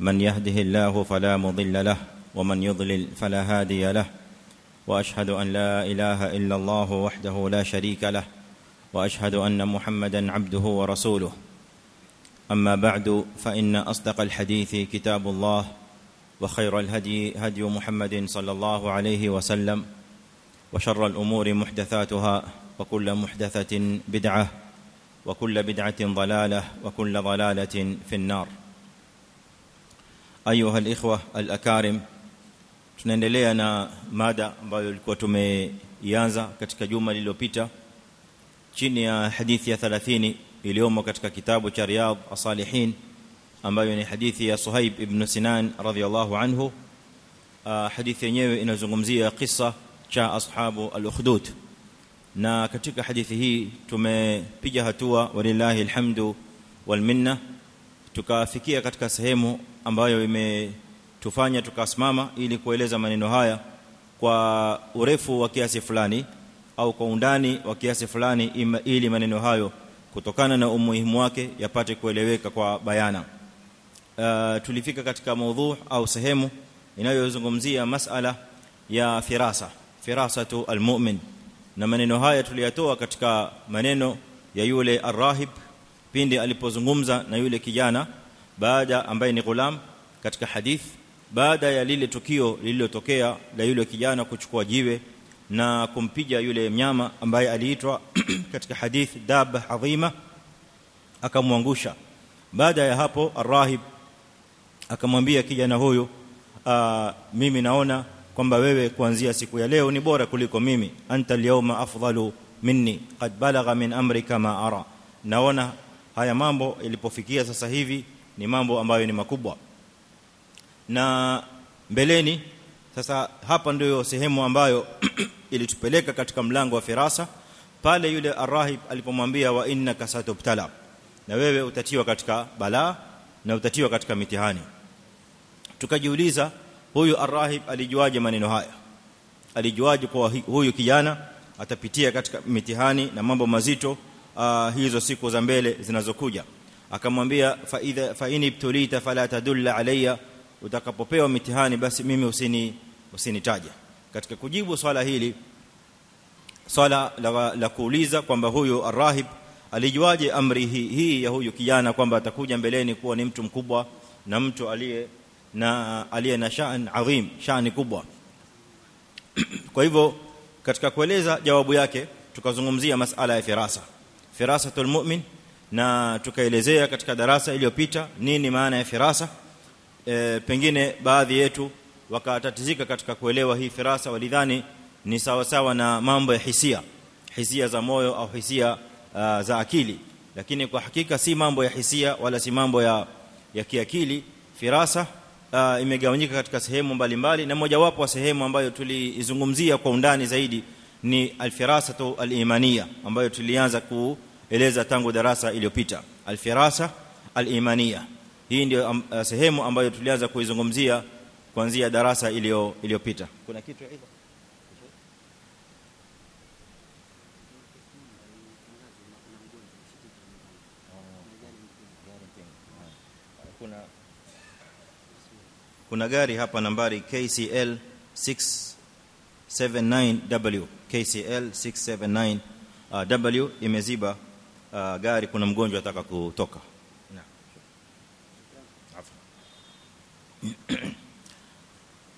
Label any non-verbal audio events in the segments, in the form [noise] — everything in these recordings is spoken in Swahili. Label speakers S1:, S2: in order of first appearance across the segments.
S1: من يهده الله فلا مضل له ومن يضلل فلا هادي له. وأشهد أن لا إله إلا الله وحده لا شريك له وأشهد أن محمدا عبده ورسوله. أما بعد فإن أصدق الحديث كتاب الله وخير الهدي هدي محمد صلى الله عليه وسلم وشر الأمور محدثاتها وكل محدثة بدعة وكل بدعة ضلالة وكل ضلالة في النار. ايها الاخوه الاكارم tunaendelea na mada ambayo ilikuwa tumeianza katika juma lililopita chini ya hadithi ya 30 iliyomo katika kitabu cha riyad as-salihin ambayo ni hadithi ya Suhaib ibn Sinan radhiyallahu anhu hadithi yenyewe inazungumzia kisa cha ashabu al-ukhdud na katika hadithi hii tumepiga hatua walillahi alhamdu wal minna tukafikia katika sehemu ambayo imetufanya tukasimama ili kueleza maneno haya kwa urefu wa kiasi fulani au kwa undani wa kiasi fulani ili maneno hayo kutokana na umuhimu wake yapate kueleweka kwa bayana. Uh, tulifika katika maudhu au sehemu inayozungumzia masala ya firasa firasatu almu'min. Na maneno haya tuliyatoa katika maneno ya yule arrahib pindi alipozungumza na yule kijana baada ambaye ni gulam katika hadith baada ya lile tukio lililotokea la yule kijana kuchukua jiwe na kumpiga yule mnyama ambaye aliitwa [clears throat] katika hadith dab adhima akamwangusha. Baada ya hapo arrahib akamwambia kijana huyo mimi naona kwamba wewe kuanzia siku ya leo ni bora kuliko mimi. Anta alyawma afdalu minni. Qad balagha min amrika ma ara. Naona haya mambo ilipofikia sasa hivi ni mambo ambayo ni makubwa. Na mbeleni sasa hapa ndio sehemu ambayo [clears throat] ilitupeleka katika mlango wa firasa pale yule arahib alipomwambia wa innaka satubtala na wewe utatiwa katika balaa na utatiwa katika mitihani. Tukajiuliza huyu arahib alijuaje maneno haya? Alijuaje kwa huyu kijana atapitia katika mitihani na mambo mazito uh, hizo siku za mbele zinazokuja akamwambia fa idha fa in ibtulita fala tadulla alayya. Utakapopewa mitihani basi mimi usini usinitaje. Katika kujibu swala hili swala la, la kuuliza kwamba huyu arahib alijuaje amri hii, hii ya huyu kijana kwamba atakuja mbeleni kuwa ni mtu mkubwa na mtu aliye na aliye na shaan adhim shani kubwa. [clears throat] Kwa hivyo katika kueleza jawabu yake tukazungumzia masala ya firasa. Firasatul mu'min na tukaelezea katika darasa iliyopita nini maana ya firasa. E, pengine baadhi yetu wakatatizika katika kuelewa hii firasa walidhani ni sawa sawa na mambo ya hisia hisia za moyo au hisia uh, za akili. Lakini kwa hakika si mambo ya hisia wala si mambo ya ya kiakili. Firasa uh, imegawanyika katika sehemu mbalimbali na mojawapo wa sehemu ambayo tulizungumzia kwa undani zaidi ni alfirasatu alimania ambayo tulianza kueleza tangu darasa iliyopita. Alfirasa alimania hii ndio uh, sehemu ambayo tulianza kuizungumzia kuanzia darasa iliyo iliyopita. Kuna kitu aidha kuna kuna gari hapa nambari KCL 679W KCL 679 uh, W imeziba uh, gari kuna mgonjwa anataka kutoka. [clears throat]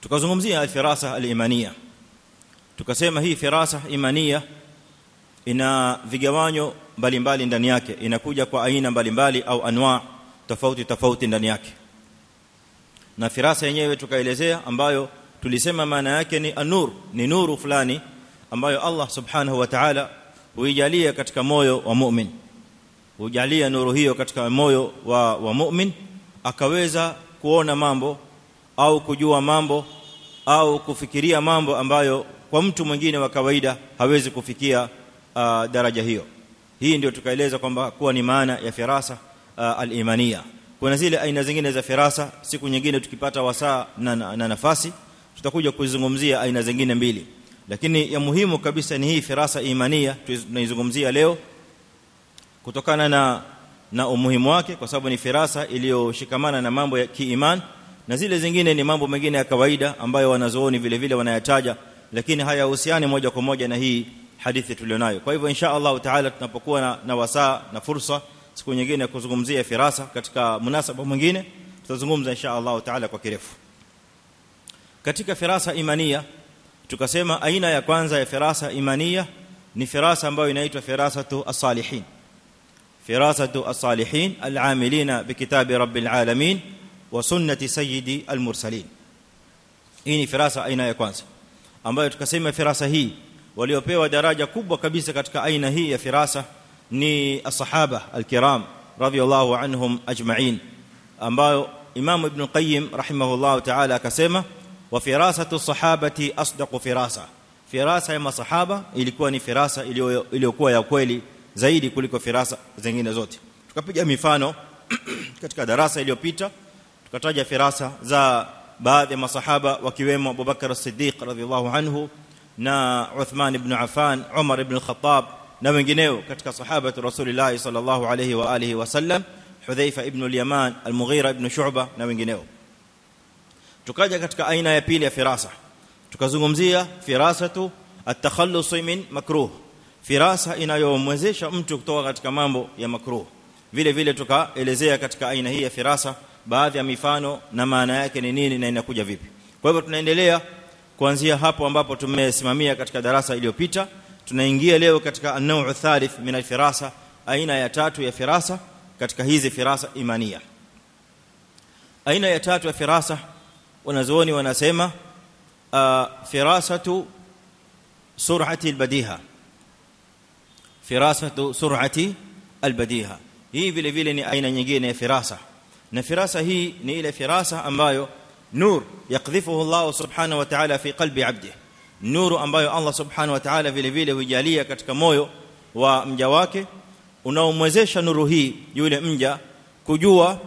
S1: Tukazungumzia alfirasa alimania tukasema hii firasa imania ina vigawanyo mbalimbali ndani yake. Inakuja kwa aina mbalimbali au anwa tofauti tofauti ndani yake. Na firasa yenyewe tukaelezea ambayo tulisema maana yake ni anur ni nuru fulani ambayo Allah subhanahu wa ta'ala huijalia katika moyo wa mu'min hujalia nuru hiyo katika moyo wa wa mu'min akaweza kuona mambo au kujua mambo au kufikiria mambo ambayo kwa mtu mwingine wa kawaida hawezi kufikia uh, daraja hiyo. Hii ndio tukaeleza kwamba kuwa ni maana ya firasa uh, al-imania kuna zile aina zingine za firasa siku nyingine tukipata wasaa na, na, na nafasi tutakuja kuzungumzia aina zingine mbili. Lakini ya muhimu kabisa ni hii firasa imania tunaizungumzia leo kutokana na na umuhimu wake kwa sababu ni firasa iliyoshikamana na mambo ya kiiman na zile zingine ni mambo mengine ya kawaida ambayo wanazooni vile vile wanayataja lakini hayahusiani moja kwa moja na hii hadithi tulionayo. Kwa hivyo insha Allah taala tunapokuwa na, na wasaa na fursa siku nyingine kuzungumzia firasa katika munasaba mwingine tutazungumza insha Allah taala kwa kirefu. Katika firasa imania tukasema aina ya kwanza ya firasa imania ni firasa ambayo inaitwa firasatu as-salihin فراسة الصالحين العاملين بكتاب رب العالمين وسنة سيد المرسلين. هيني فراسة أين يكون أما تكسيم فراسة هي وليوبيو ودراجة كبوة كبيسة كتك أين هي فراسة؟ ني الصحابة الكرام رضي الله عنهم أجمعين. أما إمام ابن القيم رحمه الله تعالى كسيمة وفراسة الصحابة أصدق فراسة. فراسة يما صحابة إليكواني فراسة إليكوا يا كويلي zaidi kuliko firasa zingine zote tukapiga mifano katika darasa iliyopita tukataja firasa za baadhi ya masahaba wakiwemo Abu Bakar as-Siddiq radhiyallahu anhu na Uthman ibn Affan Umar ibn al-Khattab na wengineo katika sahaba Rasulullah sallallahu alayhi wa alihi wasallam Hudhaifa ibn al-Yaman al-Mughira ibn Shu'bah na wengineo tukaja katika aina ya pili ya firasa tukazungumzia firasatu at-takhallus min makruh firasa inayomwezesha mtu kutoka katika mambo ya makruh. Vile vile tukaelezea katika aina hii ya firasa baadhi ya mifano na maana yake ni nini na inakuja vipi. Kwa hivyo tunaendelea kuanzia hapo ambapo tumesimamia katika darasa iliyopita. Tunaingia leo katika an-naw'u thalith min al-firasa aina ya tatu ya firasa katika hizi firasa imania. Aina ya tatu ya firasa wanazuoni wanasema firasatu sur'ati al-badiha firasatu sur'ati al-badiha hii vile vile ni aina nyingine ya firasa na firasa hii ni ile firasa ambayo nur yakdhifuhu Allah subhanahu wa ta'ala fi qalbi 'abdihi nuru ambayo Allah subhanahu wa ta'ala vile vile hujalia katika moyo wa mja wake unaomwezesha nuru hii yule mja kujua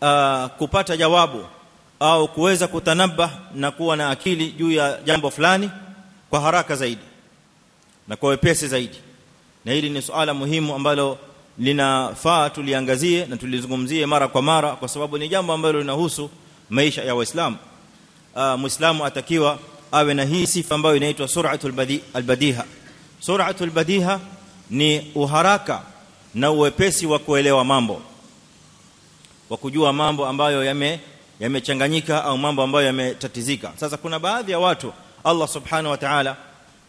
S1: uh, kupata jawabu au kuweza kutanabba na kuwa na akili juu ya jambo fulani kwa haraka zaidi na kwa wepesi zaidi. Na hili ni suala muhimu ambalo linafaa tuliangazie na tulizungumzie mara kwa mara kwa sababu ni jambo ambalo linahusu maisha ya waislamu. Uh, muislamu atakiwa awe na hii sifa ambayo inaitwa sur'atul badi albadiha. Sur'atul badiha ni uharaka na uwepesi wa kuelewa mambo. Wa kujua mambo ambayo yame yamechanganyika au mambo ambayo yametatizika. Sasa kuna baadhi ya watu Allah subhanahu wa ta'ala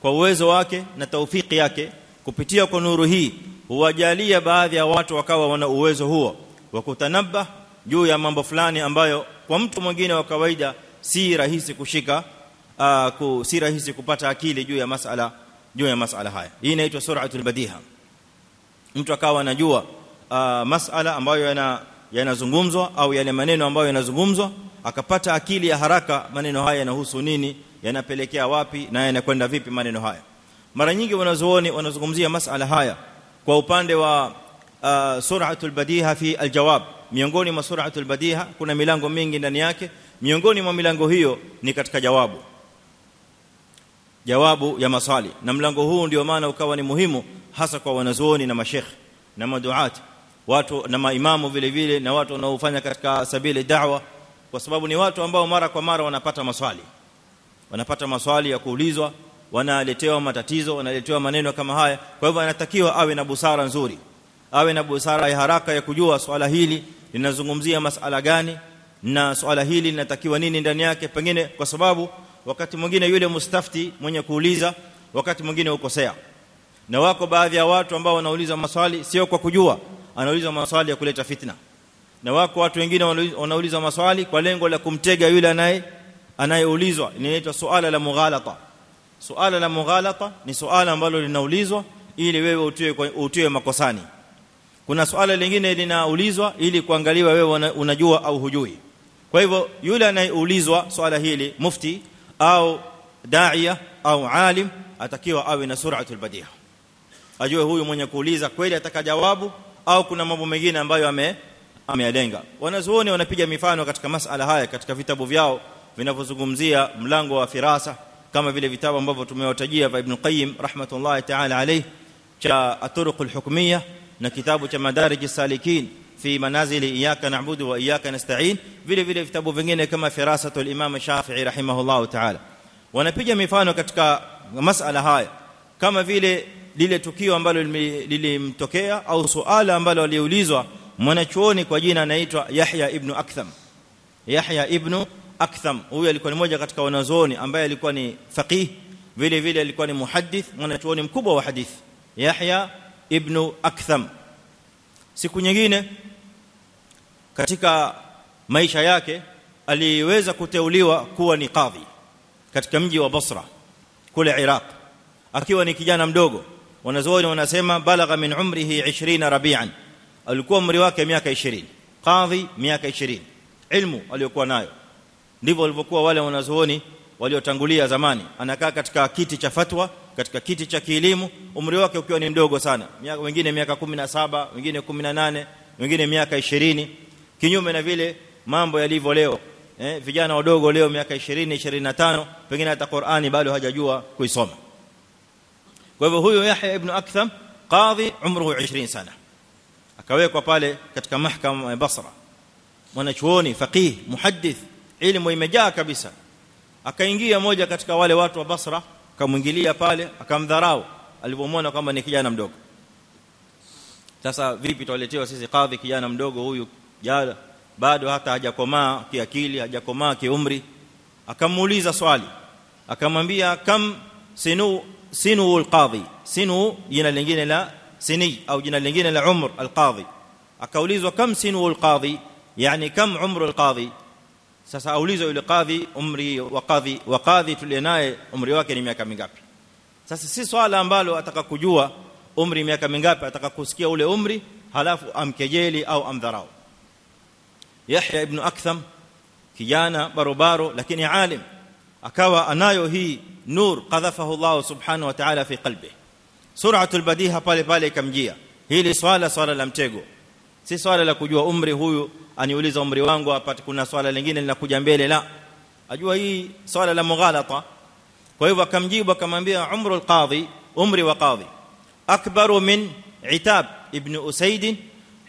S1: kwa uwezo wake na taufiki yake kupitia kwa nuru hii huwajalia baadhi ya watu wakawa wana uwezo huo wa kutanabba juu ya mambo fulani ambayo kwa mtu mwingine wa kawaida si rahisi kushika uh, ku, si rahisi kupata akili juu ya masala juu ya masala haya. Hii inaitwa sur'atul badiha. Mtu akawa anajua uh, masala ambayo yana yanazungumzwa au yale maneno ambayo yanazungumzwa akapata akili ya haraka maneno haya yanahusu nini yanapelekea wapi na yanakwenda vipi maneno haya. Mara nyingi wanazuoni wanazungumzia masala haya kwa upande wa uh, sur'atul badiha fi aljawab. Miongoni mwa sur'atul badiha kuna milango mingi ndani yake miongoni mwa milango hiyo ni katika jawabu. Jawabu ya maswali. Na mlango huu ndio maana ukawa ni muhimu hasa kwa wanazuoni na mashekh na maduat watu na maimamu vile vile na watu wanaofanya katika sabili da'wa kwa sababu ni watu ambao mara kwa mara wanapata maswali wanapata maswali ya kuulizwa wanaletewa matatizo wanaletewa maneno kama haya. Kwa hivyo anatakiwa awe na busara nzuri awe na busara ya haraka ya kujua swala hili linazungumzia masala gani na swala hili linatakiwa nini ndani yake. Pengine kwa sababu wakati mwingine yule mustafti mwenye kuuliza wakati mwingine ukosea na wako baadhi ya watu ambao wanauliza maswali sio kwa kujua anauliza maswali ya kuleta fitna. Na wako watu wengine wanauliza maswali kwa lengo la kumtega yule anaye anayeulizwa inaitwa suala la mughalata. Suala la mughalata ni suala ambalo linaulizwa ili wewe utiwe utiwe makosani. Kuna suala lingine linaulizwa ili kuangaliwa wewe unajua au hujui. Kwa hivyo yule anayeulizwa swala hili mufti au daia au alim atakiwa awe na sur'atul badiha. Ajue huyu mwenye kuuliza kweli ataka jawabu au kuna mambo mengine ambayo ame ameyalenga. Wanazuoni wanapiga mifano katika masala haya katika vitabu vyao vinavyozungumzia mlango wa firasa kama vile vitabu ambavyo tumewatajia vya Ibn Qayyim rahmatullahi ta'ala alayhi cha aturuqul hukmiyya na kitabu cha madarij salikin fi manazili iyyaka na'budu wa iyyaka nasta'in vile vile vitabu vingine kama firasatul imam shafi'i rahimahullah ta'ala wanapiga mifano katika masala haya kama vile lile tukio ambalo lilimtokea au suala ambalo aliulizwa mwanachuoni kwa jina anaitwa Yahya ibn Aktham Yahya ibn Aktham huyu alikuwa ni mmoja katika wanazuoni ambaye alikuwa ni faqih vile vile alikuwa ni muhaddith mwanachuoni mkubwa wa hadithi Yahya ibn Aktham siku nyingine katika maisha yake aliweza kuteuliwa kuwa ni kadhi katika mji wa Basra kule Iraq akiwa ni kijana mdogo wanazuoni wanasema balagha min umrihi 20 rabi'an alikuwa umri wake miaka 20 kadhi miaka 20 ilmu aliyokuwa nayo ndivyo walivyokuwa wale wanazuoni waliotangulia zamani. Anakaa katika kiti cha fatwa katika kiti cha kielimu umri wake ukiwa ni mdogo sana. Miaka wengine miaka 17 wengine 18 wengine miaka 20 kinyume na vile mambo yalivyo leo eh vijana wadogo leo miaka 20 25 pengine hata Qur'ani bado hajajua kuisoma. Kwa hivyo huyo Yahya ibn Aktham qadhi umruhu 20 sana. Akawekwa pale katika mahakama ya Basra. Mwanachuoni faqih muhaddith ilmu imejaa kabisa akaingia moja katika wale watu wa Basra akamwingilia pale akamdharau alipomwona kwamba ni kijana mdogo sasa vipi tuwaletewa sisi kadhi kijana mdogo huyu jala bado hata hajakomaa kiakili hajakomaa kiumri akamuuliza swali akamwambia kam sinu sinu alqadhi sinu jina lingine la sini au jina lingine la umr alqadhi akaulizwa kam sinu alqadhi yani kam umru alqadhi sasa aulizwa yule kadhi umri wa kadhi wa kadhi tulienaye umri wake ni miaka mingapi sasa si swala ambalo ataka kujua umri miaka mingapi ataka kusikia ule umri halafu amkejeli au amdharau Yahya ibn Aktham kijana barobaro lakini alim akawa anayo hii nur qadhafahu Allah subhanahu wa ta'ala fi qalbi sur'atul badiha pale pale ikamjia hili swala swala la mtego si swala la kujua umri huyu aniuliza umri wangu apate kuna swala lingine linakuja mbele la ajua hii swala la mughalata kwa hivyo akamjibu akamwambia umru alqadhi umri wa qadhi akbaru min itab ibn usaid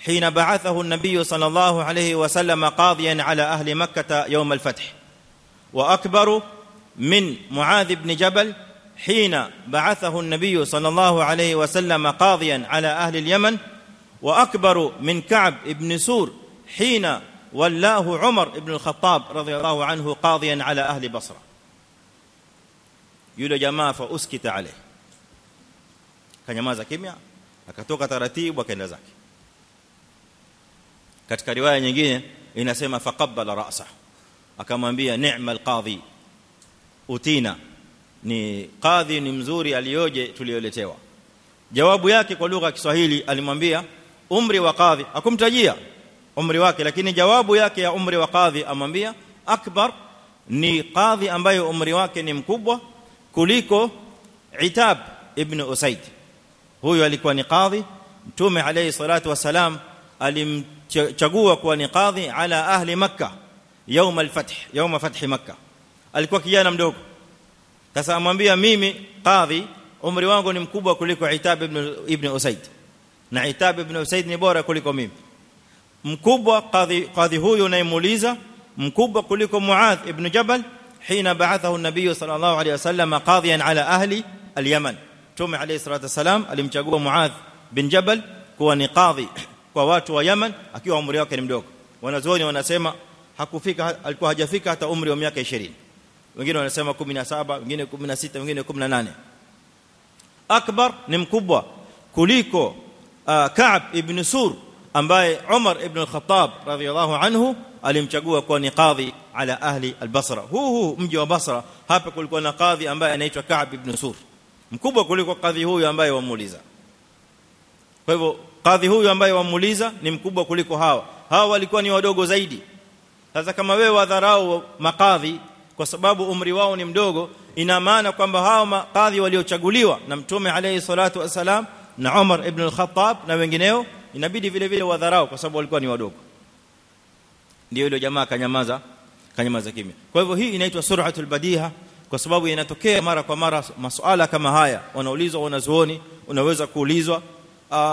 S1: حين بعثه النبي صلى الله عليه وسلم قاضيا على أهل مكه يوم الفتح واكبر من معاذ بن جبل حين بعثه النبي صلى الله عليه وسلم قاضيا على أهل اليمن واكبر من كعب بن سور حين ولاه عمر الخطاب رضي الله عنه قاضيا على أهل بصره yule jamaa fa uskita alayhi kanyamaza kimya akatoka taratibu akaenda zake katika riwaya nyingine inasema faqabbala ra'sa akamwambia ni'mal qadhi utina ni qadhi ni mzuri aliyoje tulioletewa jawabu yake kwa lugha ya Kiswahili alimwambia umri wa qadhi akumtajia umri wake lakini jawabu yake ya umri wa qadhi amwambia akbar ni qadhi ambaye umri wake ni mkubwa kuliko Itab ibn Usaid huyo alikuwa ni qadhi mtume alayhi salatu wasalam alimchagua kuwa ni qadhi ala ahli makkah يوم الفتح يوم فتح مكه alikuwa kijana mdogo sasa amwambia mimi qadhi umri wangu ni mkubwa kuliko Itab ibn ibn Usaid na Itab ibn Usaid ni bora kuliko mimi mkubwa qadhi qadhi huyo unayemuuliza mkubwa kuliko Muadh ibn Jabal حين بعثه النبي صلى الله عليه وسلم قاضيا على أهل اليمن tume alayhi salatu wasalam alimchagua Muadh bin Jabal kuwa ni qadhi kwa watu wa Yemen akiwa umri wake ni mdogo wanazuoni wanasema hakufika alikuwa hajafika hata umri wa miaka 20 wengine wanasema 17 wengine 16 wengine 18 akbar ni mkubwa kuliko uh, Ka'b ibn Sur ambaye Umar ibn al-Khattab radhiyallahu anhu alimchagua kuwa ni qadhi ala ahli al-Basra huu huu mji wa Basra hapa kulikuwa na qadhi ambaye anaitwa Ka'b ibn Sur mkubwa kuliko qadhi huyu ambaye wamuuliza kwa hivyo qadhi huyu ambaye wamuuliza ni mkubwa kuliko hawa hawa walikuwa ni wadogo zaidi sasa kama wewe wadharau makadhi kwa sababu umri wao ni mdogo ina maana kwamba hao makadhi waliochaguliwa na mtume alayhi salatu wasalam na Umar ibn al-Khattab na wengineo inabidi vile vile wadharau kwa sababu walikuwa ni wadogo. Ndio ile jamaa kanyamaza kanyamaza kimya. Kwa hivyo hii inaitwa sur'atul badiha kwa sababu inatokea mara kwa mara masuala kama haya. Wanaulizwa wanazuoni unaweza kuulizwa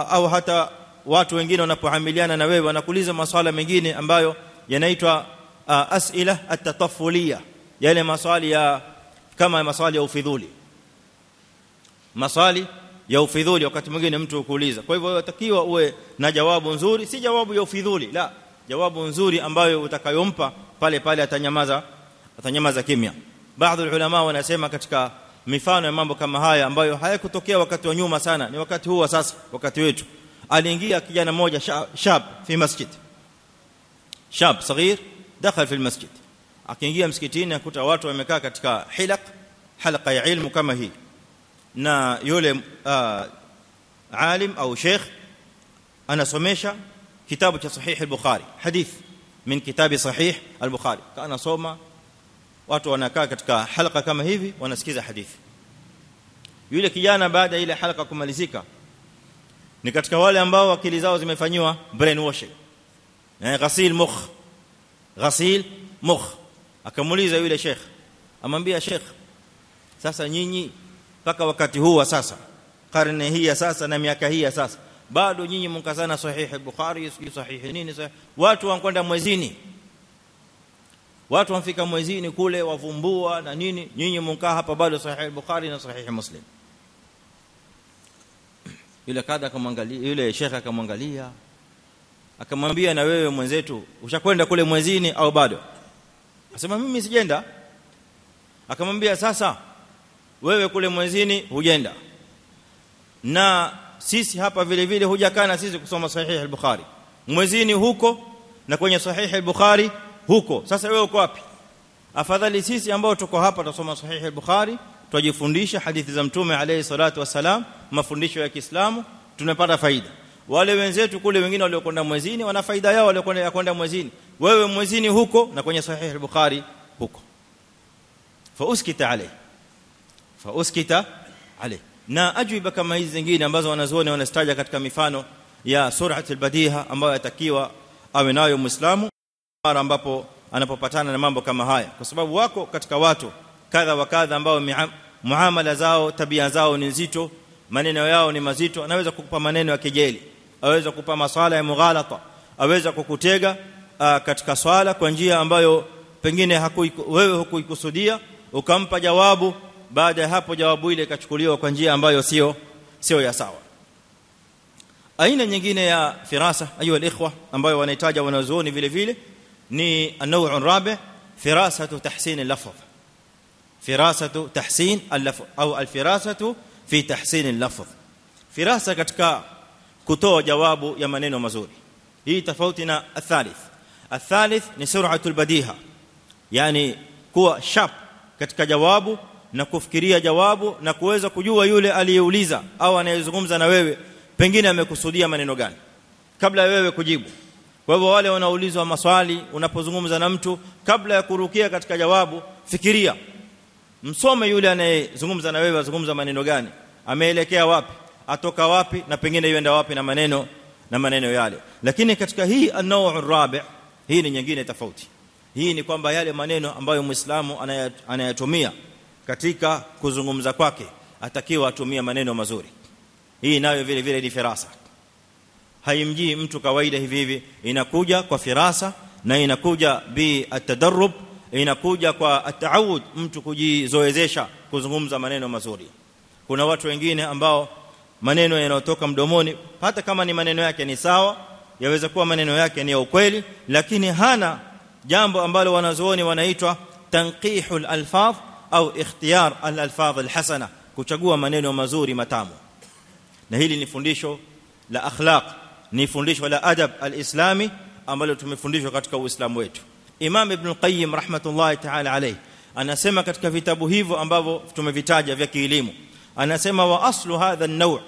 S1: au hata watu wengine wanapohamiliana na wewe wanakuuliza masuala mengine ambayo yanaitwa asila at-tataffuliya yale maswali ya kama maswali ya ufidhuli. Maswali ya ufidhuli wakati mwingine mtu ukuuliza kwa hivyo unatakiwa uwe na jawabu nzuri si jawabu ya ufidhuli la jawabu nzuri ambayo utakayompa pale pale atanyamaza atanyamaza kimya baadhi ya ulama wanasema katika mifano ya mambo kama haya ambayo hayakutokea wakati wa nyuma sana ni wakati huu wa sasa wakati wetu aliingia kijana mmoja shab fi masjid shab صغير دخل في المسجد akiingia msikitini akuta watu wamekaa katika hilaq halqa ya ilmu kama hii Na yule uh, alim au sheikh anasomesha kitabu cha sahih al-bukhari hadith min kitabi sahih al-bukhari kana soma watu wanakaa katika halqa kama hivi wanasikiza hadithi yule kijana baada ile halqa kumalizika ni katika wale ambao akili zao zimefanywa brainwashing eh ghasil mukh ghasil mukh akamuuliza yule sheikh amwambia sheikh sasa nyinyi mpaka wakati huu wa sasa karne hii ya sasa na miaka hii ya sasa. Bado nyinyi mkazana sahihi bukhari sio sahihi nini sahih watu wankwenda mwezini. Watu wamfika mwezini kule wavumbua na nini. Nyinyi mkaa hapa bado sahihi bukhari na sahihi muslim. Yule kada akamwangalia yule shekha akamwangalia akamwambia na wewe mwenzetu ushakwenda kule mwezini au bado? Akasema mimi sijenda akamwambia sasa wewe kule mwezini hujenda. Na sisi hapa vile vile hujakaa na sisi kusoma sahihi al-bukhari. Mwezini huko na kwenye sahihi al-bukhari huko. Sasa wewe uko wapi? Afadhali sisi ambao tuko hapa tusoma sahihi al-bukhari tujifundisha hadithi za mtume alayhi salatu wasalam mafundisho ya Kiislamu tunapata faida. Wale wenzetu kule wengine waliokwenda mwezini wana faida yao waliokwenda kwenda mwezini. Wewe mwezini huko na kwenye sahihi al-bukhari huko. Fa uskita alayhi fa uskita alayhi na ajiba kama hizi zingine ambazo wanazuoni wanastaja katika mifano ya sur'at al-badiha ambayo yatakiwa awe nayo muislamu mara ambapo anapopatana na mambo kama haya. Kwa sababu wako katika watu kadha wa kadha ambao muamala zao tabia zao ni nzito maneno yao ni mazito anaweza kukupa maneno ya kejeli aweza kukupa maswala ya mughalata aweza kukutega katika swala kwa njia ambayo pengine wewe hukuikusudia ukampa jawabu baada ya hapo jawabu ile ikachukuliwa kwa njia ambayo sio sio ya sawa aina nyingine ya firasa ayu alikhwa ambayo wanahitaji wanazuoni vile vile ni an-naw' rabi firasatu tahsin al-lafz firasatu tahsin al-lafz au al-firasatu fi tahsin al-lafz firasa katika kutoa jawabu ya maneno mazuri hii tofauti na athalith athalith ni sur'atul badiha yani kuwa sharp katika jawabu na kufikiria jawabu na kuweza kujua yule aliyeuliza au anayezungumza na wewe pengine amekusudia maneno gani kabla wewe kujibu. Kwa hivyo wale wanaulizwa maswali unapozungumza na mtu kabla ya kurukia katika jawabu fikiria msome yule anayezungumza na wewe azungumza maneno gani ameelekea wapi atoka wapi na pengine yuenda wapi na maneno na maneno yale. Lakini katika hii an-naw' rabi hii ni nyingine tofauti. Hii ni kwamba yale maneno ambayo muislamu anayatumia katika kuzungumza kwake atakiwa atumia maneno mazuri. Hii nayo vile vile ni firasa. Haimjii mtu kawaida hivi hivi inakuja kwa firasa na inakuja bi atadarrub inakuja kwa ataawud mtu kujizoezesha kuzungumza maneno mazuri. Kuna watu wengine ambao maneno yanayotoka mdomoni hata kama ni maneno yake ni sawa yaweza kuwa maneno yake ni ya ukweli lakini hana jambo ambalo wanazuoni wanaitwa tanqihul alfaz au ikhtiyar al-alfaz al-hasana kuchagua maneno mazuri matamu na hili ni fundisho la akhlaq ni fundisho la adab al-islami ambalo tumefundishwa katika uislamu wetu imam ibn qayyim rahmatullahi ta'ala alayhi anasema katika vitabu hivyo ambavyo tumevitaja vya kielimu anasema wa aslu hadha an-naw'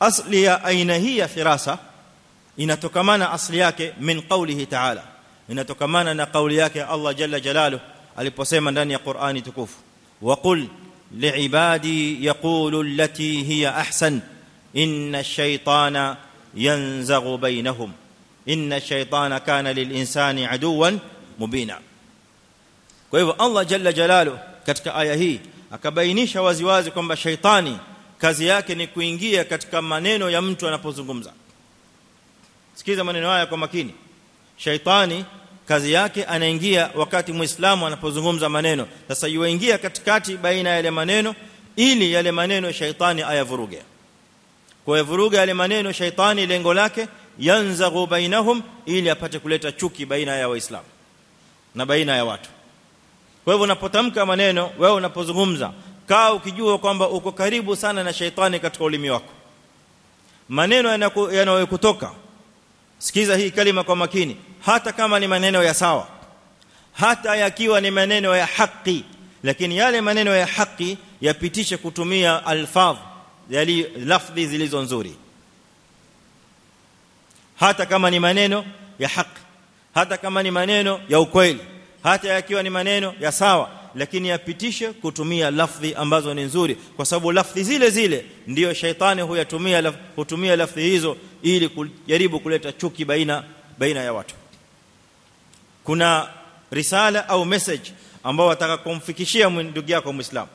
S1: asli ya aina hii ya firasa inatokamana asli yake min qawlihi ta'ala inatokamana na kauli yake Allah jalla jalaluhu aliposema ndani ya Qur'ani tukufu وقل لعبادي يقولوا التي هي احسن ان الشيطان ينزغ بينهم ان الشيطان كان للانسان عدوا مبينا kwa hivyo Allah jalla jalalu katika aya hii akabainisha waziwazi kwamba shaitani kazi yake ni kuingia katika maneno ya mtu anapozungumza sikiza maneno haya kwa makini shaitani kazi yake anaingia wakati muislamu anapozungumza maneno. Sasa yuingia katikati baina ya yale maneno ili yale maneno shaitani ayavuruge. Kwa vuruga yale maneno shaitani lengo lake yanzaghu bainahum ili apate kuleta chuki baina ya waislamu na baina ya watu. Kwa hivyo unapotamka maneno wewe unapozungumza kaa ukijua kwamba uko karibu sana na shaitani katika ulimi wako. Maneno yanayokutoka sikiza hii kalima kwa makini. Hata kama ni maneno ya sawa. Hata yakiwa ni maneno ya haki. Lakini yale maneno ya haki yapitishe kutumia alfadh yali lafzi zilizo nzuri. Hata kama ni maneno ya haki. Hata kama ni maneno ya ukweli. Hata yakiwa ni maneno ya sawa. Lakini yapitishe kutumia lafzi ambazo ni nzuri. Kwa sababu lafzi zile zile ndio shaitani huyatumia hutumia lafzi hizo ili kujaribu kuleta chuki baina baina ya watu. Kuna risala au message ambao wataka kumfikishia ndugu yako muislamu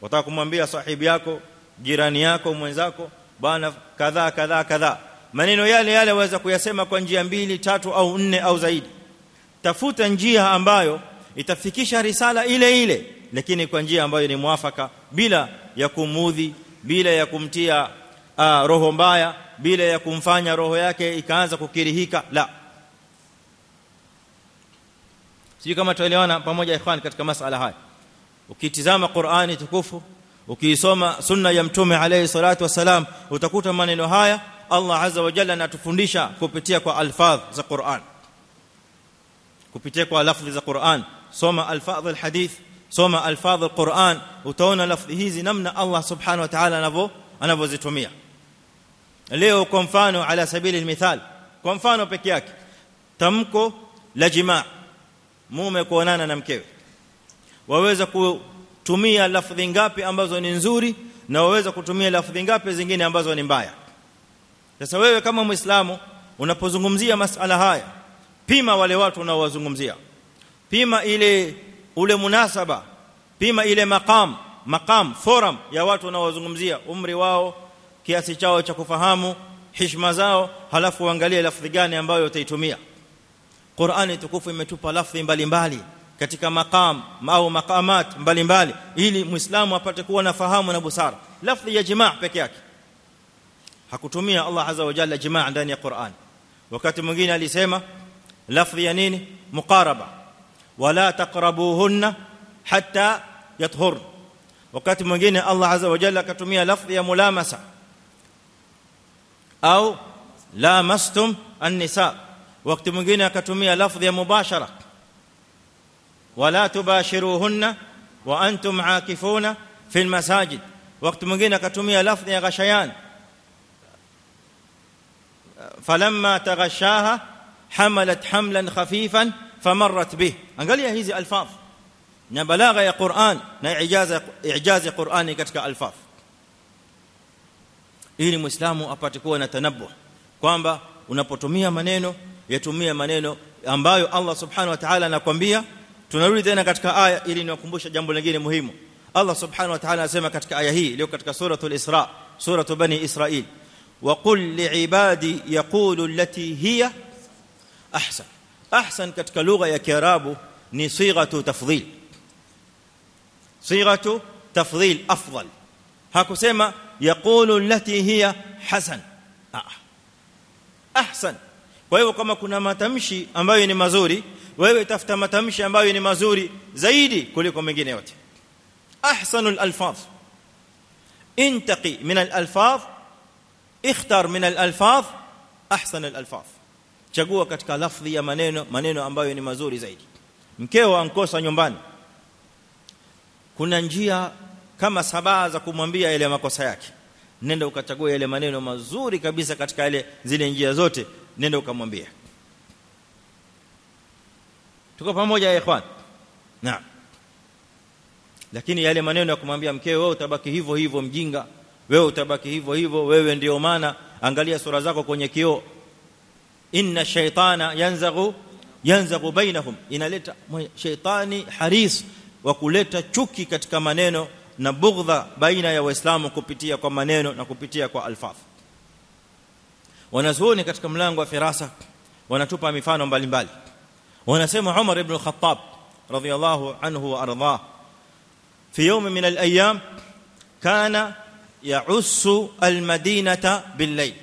S1: wataka kumwambia sahibi yako jirani yako mwenzako bana kadhaa kadhaa kadhaa. Maneno yale yale waweza kuyasema kwa njia mbili tatu au nne au zaidi. Tafuta njia ambayo itafikisha risala ile ile lakini kwa njia ambayo ni mwafaka bila ya kumudhi bila ya kumtia uh, roho mbaya bila ya kumfanya roho yake ikaanza kukirihika la sio kama tuelewana pamoja ikhwan katika masala haya ukitizama Qur'ani tukufu ukiisoma sunna ya mtume alayhi salatu wasalam utakuta maneno haya Allah azza wa jalla anatufundisha kupitia kwa alfadh za Qur'an kupitia kwa lafzi za Qur'an soma alfadh alhadith soma alfadh alquran utaona lafzi hizi namna Allah subhanahu wa ta'ala anavyo anavyozitumia leo kwa mfano ala sabili almithal kwa mfano peke yake tamko la jimaa mume kuonana na mkewe. Waweza kutumia lafdhi ngapi ambazo ni nzuri na waweza kutumia lafdhi ngapi zingine ambazo ni mbaya. Sasa wewe kama muislamu unapozungumzia masala haya pima wale watu unaowazungumzia. Pima ile ule munasaba. Pima ile maqam maqam forum ya watu unaowazungumzia umri wao kiasi chao cha kufahamu heshima zao halafu uangalie lafzi gani ambayo utaitumia Qur'ani tukufu imetupa lafzi mbalimbali katika maqam au maqamat mbalimbali ili muislamu apate kuwa na fahamu na busara lafzi ya jamaa peke yake hakutumia Allah azza wa jalla jamaa ndani ya Qur'an wakati mwingine alisema lafzi ya nini muqaraba wala taqrabuhunna hatta yathhur wakati mwingine Allah azza wa jalla akatumia lafzi ya mulamasa au lamastum an-nisa wakati mwingine akatumia lafzi ya mubashara wala tubashiruhunna wa antum aakifuna fi al-masajid wakati mwingine akatumia lafzi ya ghashayan falamma taghashaha hamalat hamlan khafifan famarrat bih angalia hizi alfaz na balagha ya Qur'an na ijaza ijaza Qur'ani katika alfaz ili muislamu apate kuwa na tanabbuh kwamba unapotumia maneno yatumie maneno ambayo Allah subhanahu wa ta'ala anakuambia tunarudi tena katika aya ili niwakumbushe jambo lingine muhimu Allah subhanahu wa ta'ala anasema katika aya hii iliyo katika suratul Isra suratu bani Israil وقل لعبادي يقولوا التي هي احسن احسن katika lugha ya kiarabu ni sighatu tafdhil sighatu tafdhil afdal hakusema yaqulu allati hiya hasan ahsan kwa hivyo kama kuna matamshi ambayo ni mazuri wewe tafuta matamshi ambayo ni mazuri zaidi kuliko mengine yote ahsanul alfaz intaqi min alalfaz اختر من الالفاظ احسن الالفاظ chagua katika lafdhi ya maneno maneno ambayo ni mazuri zaidi mkeo ankosa nyumbani kuna njia kama sabaa za kumwambia yale makosa yake. Nenda ukachagua yale maneno mazuri kabisa katika ile zile njia zote. Nenda ukamwambia tuko pamoja ya ikhwan? Lakini yale maneno ya kumwambia mkeo wewe utabaki hivyo hivyo mjinga. Wewe utabaki hivyo hivyo wewe ndio maana. Angalia sura zako kwenye kioo. Inna shaytana yanzaghu yanzaghu bainahum. Inaleta shaytani haris wa kuleta chuki katika maneno na bughdha baina ya waislamu kupitia kwa maneno na kupitia kwa alfaz wanazuoni katika mlango wa firasa wanatupa mifano mbalimbali wanasema Umar ibn al-Khattab radiyallahu anhu wa ardhah fi yawm min al-ayyam kana ya'ussu al-madinata bil-layl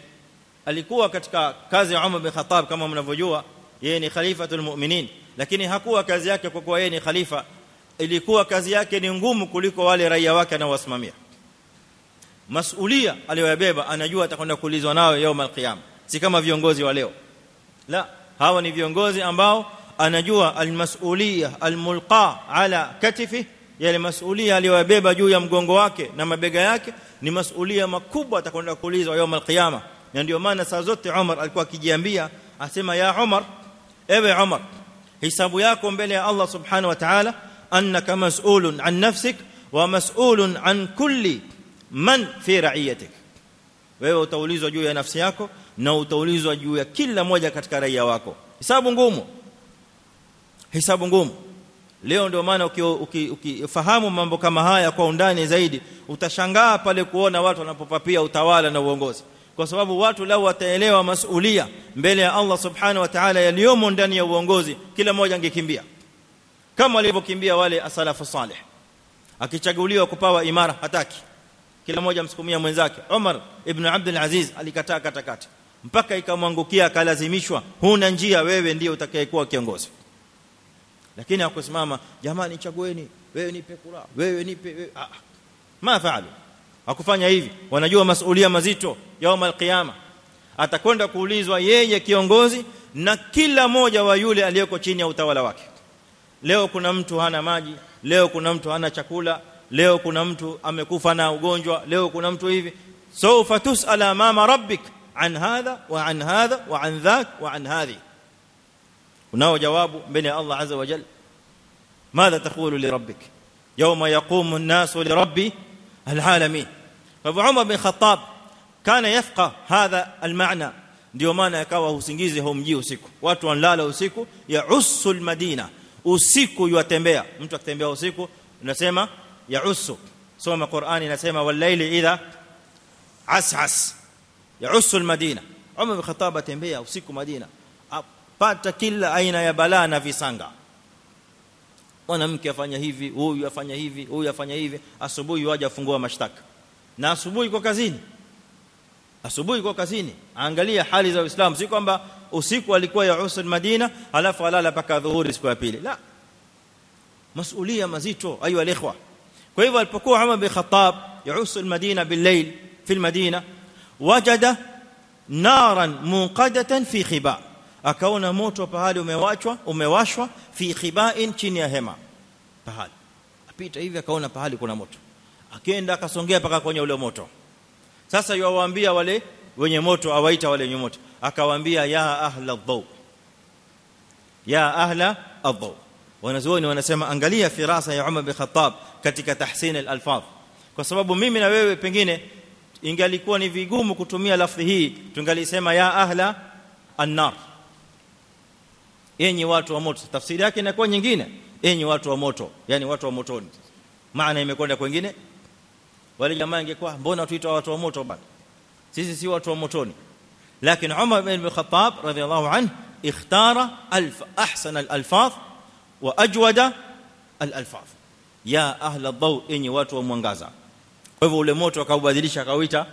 S1: alikuwa katika kazi ya Umar ibn Khattab kama mnavyojua yeye ni khalifatul mu'minin lakini hakuwa kazi yake kwa kuwa yeye ni khalifa ilikuwa kazi yake ni ngumu kuliko wale raia wake anaowasimamia masulia aliyoyabeba anajua atakwenda kuulizwa nao يوم القيامه si kama viongozi wa leo la hawa ni viongozi ambao anajua almasulia almulqa ala katifi yale masulia aliyobeba juu ya mgongo wake na mabega yake ni masulia makubwa atakwenda kuulizwa يوم القيامه na ndio maana saa zote Umar alikuwa akijiambia asema ya Umar ewe Umar hisabu yako mbele ya Allah subhanahu wa ta'ala annaka mas'ulun an nafsik wa mas'ulun an kulli man fi ra'iyatik. Wewe utaulizwa juu ya nafsi yako na utaulizwa juu ya kila moja katika raia wako. Hisabu ngumu. Hisabu ngumu. Leo ndio maana ukifahamu mambo kama haya kwa undani zaidi utashangaa pale kuona watu wanapopapia utawala na uongozi. Kwa sababu watu lao wataelewa masulia mbele ya Allah subhanahu wa ta'ala yaliyomo ndani ya uongozi kila mmoja angekimbia kama walivyokimbia wale asalafu salih. Akichaguliwa kupawa imara hataki. Kila mmoja msukumia mwenzake. Umar ibn Abdul Aziz alikataa katakati. Mpaka ikamwangukia akalazimishwa huna njia wewe ndiye utakayekuwa kiongozi. Lakini hakusimama jamani chagueni wewe nipe kura wewe nipe wewe. Ah, ma faalu? Hakufanya hivi. Wanajua masuhulia mazito yaum alqiyama. Atakwenda kuulizwa yeye kiongozi na kila moja wa yule aliyeko chini ya utawala wake leo kuna mtu hana maji leo kuna mtu hana chakula leo kuna mtu amekufa na ugonjwa leo kuna mtu hivi sawfa tusala amama rabbik an hadha wa an hadha wa an dhak wa an hadhi unao jawabu mbele ya Allah azza wa jalla ماذا تقول لربك يوم يقوم الناس لرب العالمين فابو عمر بن الخطاب كان يفقه هذا المعنى ndio maana akawa usingizi homjii usiku watu wanalala usiku ya usul madina usiku yatembea mtu akitembea usiku unasema ya usu soma qurani inasema walaili idha asas ya usul madina umar bin khattab atembea usiku madina apata kila aina ya balaa na visanga mwanamke afanya hivi huyu afanya hivi huyu afanya hivi asubuhi waje afungua mashtaka na asubuhi kwa kazini asubuhi kwa kazini angalia hali za uislamu si kwamba usiku alikuwa ya usul madina alafu alala paka dhuhuri siku ya pili la masulia mazito ayu alikhwa kwa hivyo alipokuwa Umar bin Khattab يعوس المدينة بالليل في المدينة وجد نارا منقده في خباء akaona moto pahali umewachwa umewashwa fi khiba'in chini ya hema pahali apita hivi akaona pahali kuna moto akaenda akasongea paka kwenye ule moto sasa yuwaambia wale wenye moto awaita wale wenye moto akawaambia ya ahla dhaw ya ahla adhaw wanazuoni wanasema angalia firasa ya Umar bin Khattab katika tahsin al-alfaz. Kwa sababu mimi na wewe pengine ingalikuwa ni vigumu kutumia lafzi hii tungalisema ya ahla an-nar. Enyi watu wa moto. Tafsiri yake inakuwa nyingine. Enyi watu wa moto. Yani watu wa motoni. Maana imekwenda kwingine wale jamaa ingekuwa mbona tuitwa watu wa moto bado sisi si watu wa motoni lakini Umar ibn Khattab radhiyallahu anhu ikhtara alf ahsan al-alfaz wa ajwada al-alfaz ya ahla ad-daw enyi watu wa mwangaza kwa hivyo ule moto akaubadilisha akauita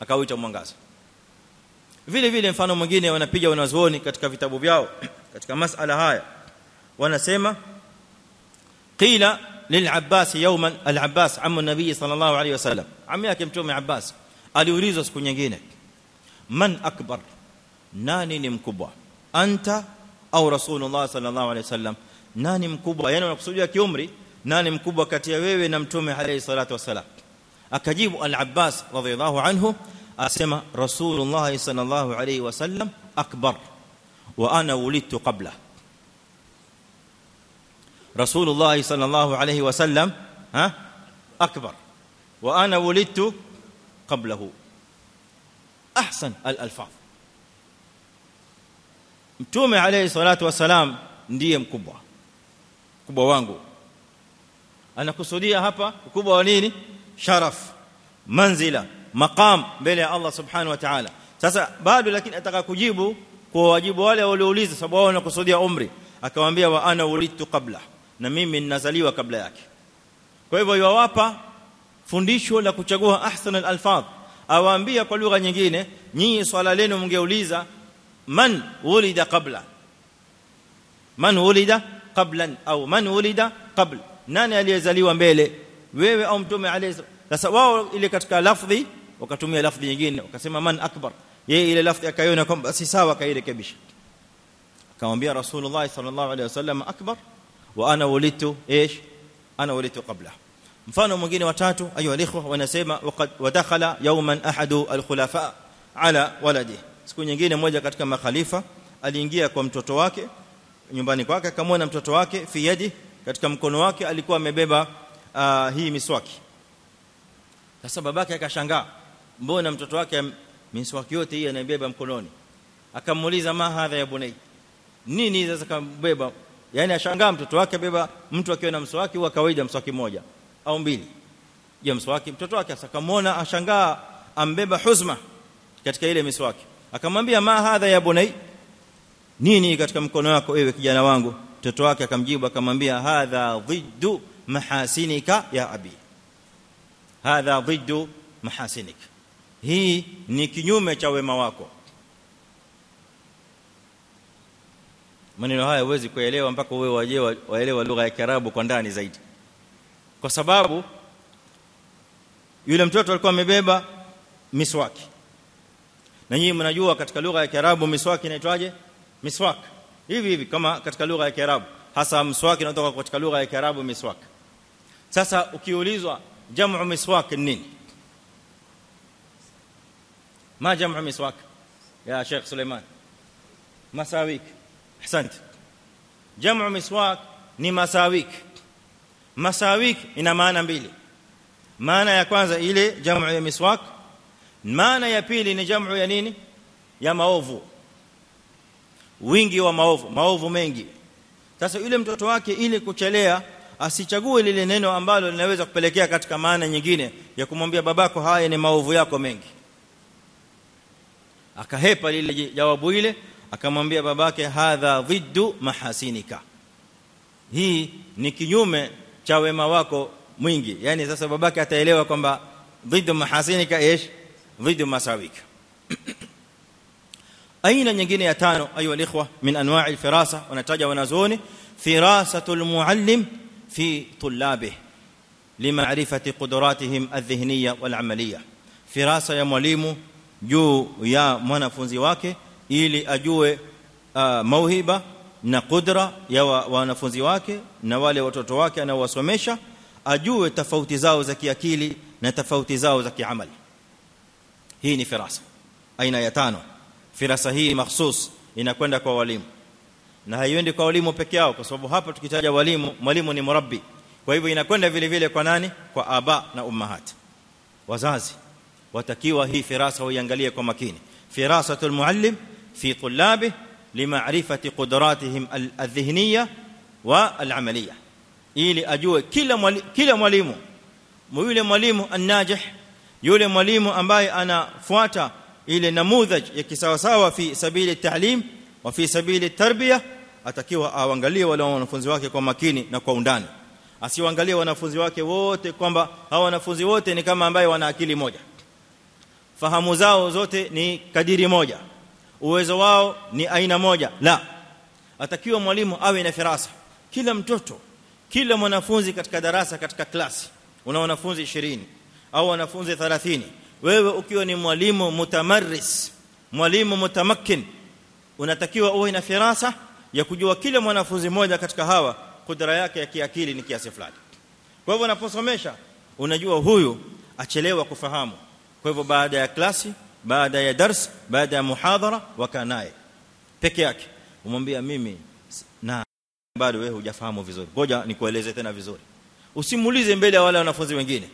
S1: akauita mwangaza vile vile mfano mwingine wanapiga wanazuoni katika vitabu vyao katika masala haya wanasema qila للعباس يوما العباس عم النبي صلى الله عليه وسلم عم yake mtume Abbas aliulizwa siku nyingine من أكبر؟ ناني ني مكبوا أنت أو رسول الله صلى الله عليه وسلم؟ ناني مكبوا يعني نقصديه كعمري ناني مكبوا كاتيا ووي ونمتومي عليه الصلاة والسلام. أكجيب العباس رضي الله عنه اسما رسول الله صلى الله عليه وسلم أكبر وأنا ولدت قبله. رسول الله صلى الله عليه وسلم ها؟ أكبر. وأنا ولدت قبله. Ahsan al-alfaz mtume alayhi salatu wasalam ndiye mkubwa mkubwa wangu anakusudia hapa ukubwa wa nini sharaf manzila maqam mbele ya Allah subhanahu wa ta'ala sasa bado lakini ataka kujibu kwa wajibu wale waliouliza sababu wao wanakusudia umri akamwambia wa ana ulitu kabla na mimi ninazaliwa kabla yake kwa hivyo yawapa fundisho la kuchagua ahsan al-alfaz awaambia kwa lugha nyingine nyinyi swala lenu mngeuliza man ulida qabla man ulida qablan au man ulida qabl nani aliyezaliwa mbele wewe au mtume alayhi sasa wao ile katika lafdhi wakatumia lafdhi nyingine wakasema man akbar yeye ile lafdhi akaiona kwamba si sawa kairekebisha akamwambia rasulullah sallallahu alayhi wasallam akbar wa ana walitu إيش ana walitu qabla mfano mwingine watatu ayu alikhwa wanasema waqad wadakhala yawman ahadu alkhulafa ala waladi. Siku nyingine moja katika makhalifa aliingia kwa mtoto wake nyumbani kwake akamwona mtoto wake fi yadi katika mkono wake alikuwa amebeba uh, hii miswaki. Sasa babake akashangaa mbona mtoto wake miswaki yote hii anabeba mkononi? Akamuuliza ma hadha ya bunai nini sasa kambeba? Yani ashangaa mtoto wake beba mtu akiwa na mswaki wa kawaida mswaki moja au mbili. Je mswaki mtoto wake akamwona ashangaa ambeba huzma katika ile miswaki akamwambia ma hadha ya bunai? Nini katika mkono wako wewe kijana wangu? Mtoto wake akamjibu akamwambia hadha dhiddu mahasinika ya abi. Hadha dhiddu mahasinik hii ni kinyume cha wema wako. Maneno haya huwezi kuelewa mpaka waje waelewa lugha ya Kiarabu kwa ndani zaidi kwa sababu yule mtoto alikuwa amebeba miswaki na nyinyi mnajua katika lugha ya Kiarabu miswaki inaitwaje miswak hivi hivi kama katika lugha ya Kiarabu hasa mswaki inatoka katika lugha ya Kiarabu miswak sasa ukiulizwa jamu miswak nini ما جمع مسواك يا شيخ سليمان مساويك احسنت جمع مسواك ni masawik masawik ina maana mbili. Maana ya kwanza ile jamu ya miswak. Maana ya pili ni jamu ya nini? Ya maovu. Wingi wa maovu maovu mengi. Sasa yule mtoto wake ili kuchelea asichague lile neno ambalo linaweza kupelekea katika maana nyingine ya kumwambia babako haya ni maovu yako mengi. Akahepa lile jawabu ile akamwambia babake hadha dhiddu mahasinika. Hii ni kinyume cha wema wako mwingi yani sasa babake ataelewa kwamba dhiddu mahasinika إيش dhiddu masawika aina nyingine ya tano ayu alikhwa min anwa' alfirasa wanataja wanazuoni firasatul muallim fi tullabihi quduratihim adh-dhihniyya wal 'amaliyya firasa ya mwalimu juu ya mwanafunzi wake ili ajue uh, mauhiba na kudra ya wanafunzi wa wake na wale watoto wake anaowasomesha ajue tofauti zao za kiakili na tofauti zao za kiamali. Hii ni firasa. Aina ya tano. Firasa hii mahsus inakwenda kwa walimu. Na haiendi kwa walimu peke yao kwa sababu hapa tukitaja walimu mwalimu ni murabbi. Kwa hivyo inakwenda vile vile kwa nani? Kwa aba na ummahat. Wazazi watakiwa hii firasa waiangalie kwa makini. Firasatul muallim fi tullabi qudratihim aldhihniyya wa alamaliyya ili ajue kila mwalimu kila mwalimu yule mwalimu annajih yule mwalimu ambaye anafuata ile namudhaj ya kisawasawa fi sabili ta'lim wa fi sabili tarbiya atakiwa aangalie wale wanafunzi wake kwa makini na kwa undani asiwaangalie wanafunzi wake wote kwamba hawa wanafunzi wote ni kama ambaye wana akili moja fahamu zao zote ni kadiri moja uwezo wao ni aina moja. La atakiwa mwalimu awe na firasa. Kila mtoto kila mwanafunzi katika darasa katika klasi una wanafunzi 20 au wanafunzi 30 wewe ukiwa ni mwalimu mutamarris mwalimu mutamakkin unatakiwa uwe na firasa ya kujua kila mwanafunzi mmoja katika hawa kudra yake ya kiakili ni kiasi fulani. Kwa hivyo unaposomesha unajua huyu achelewa kufahamu. Kwa hivyo baada ya klasi baada ya dars baada ya muhadhara wakaa naye. Peke yake. Umwambia mimi na bado wewe hujafahamu vizuri. Ngoja nikueleze tena vizuri. Usimuulize mbele ya wale wanafunzi wengine.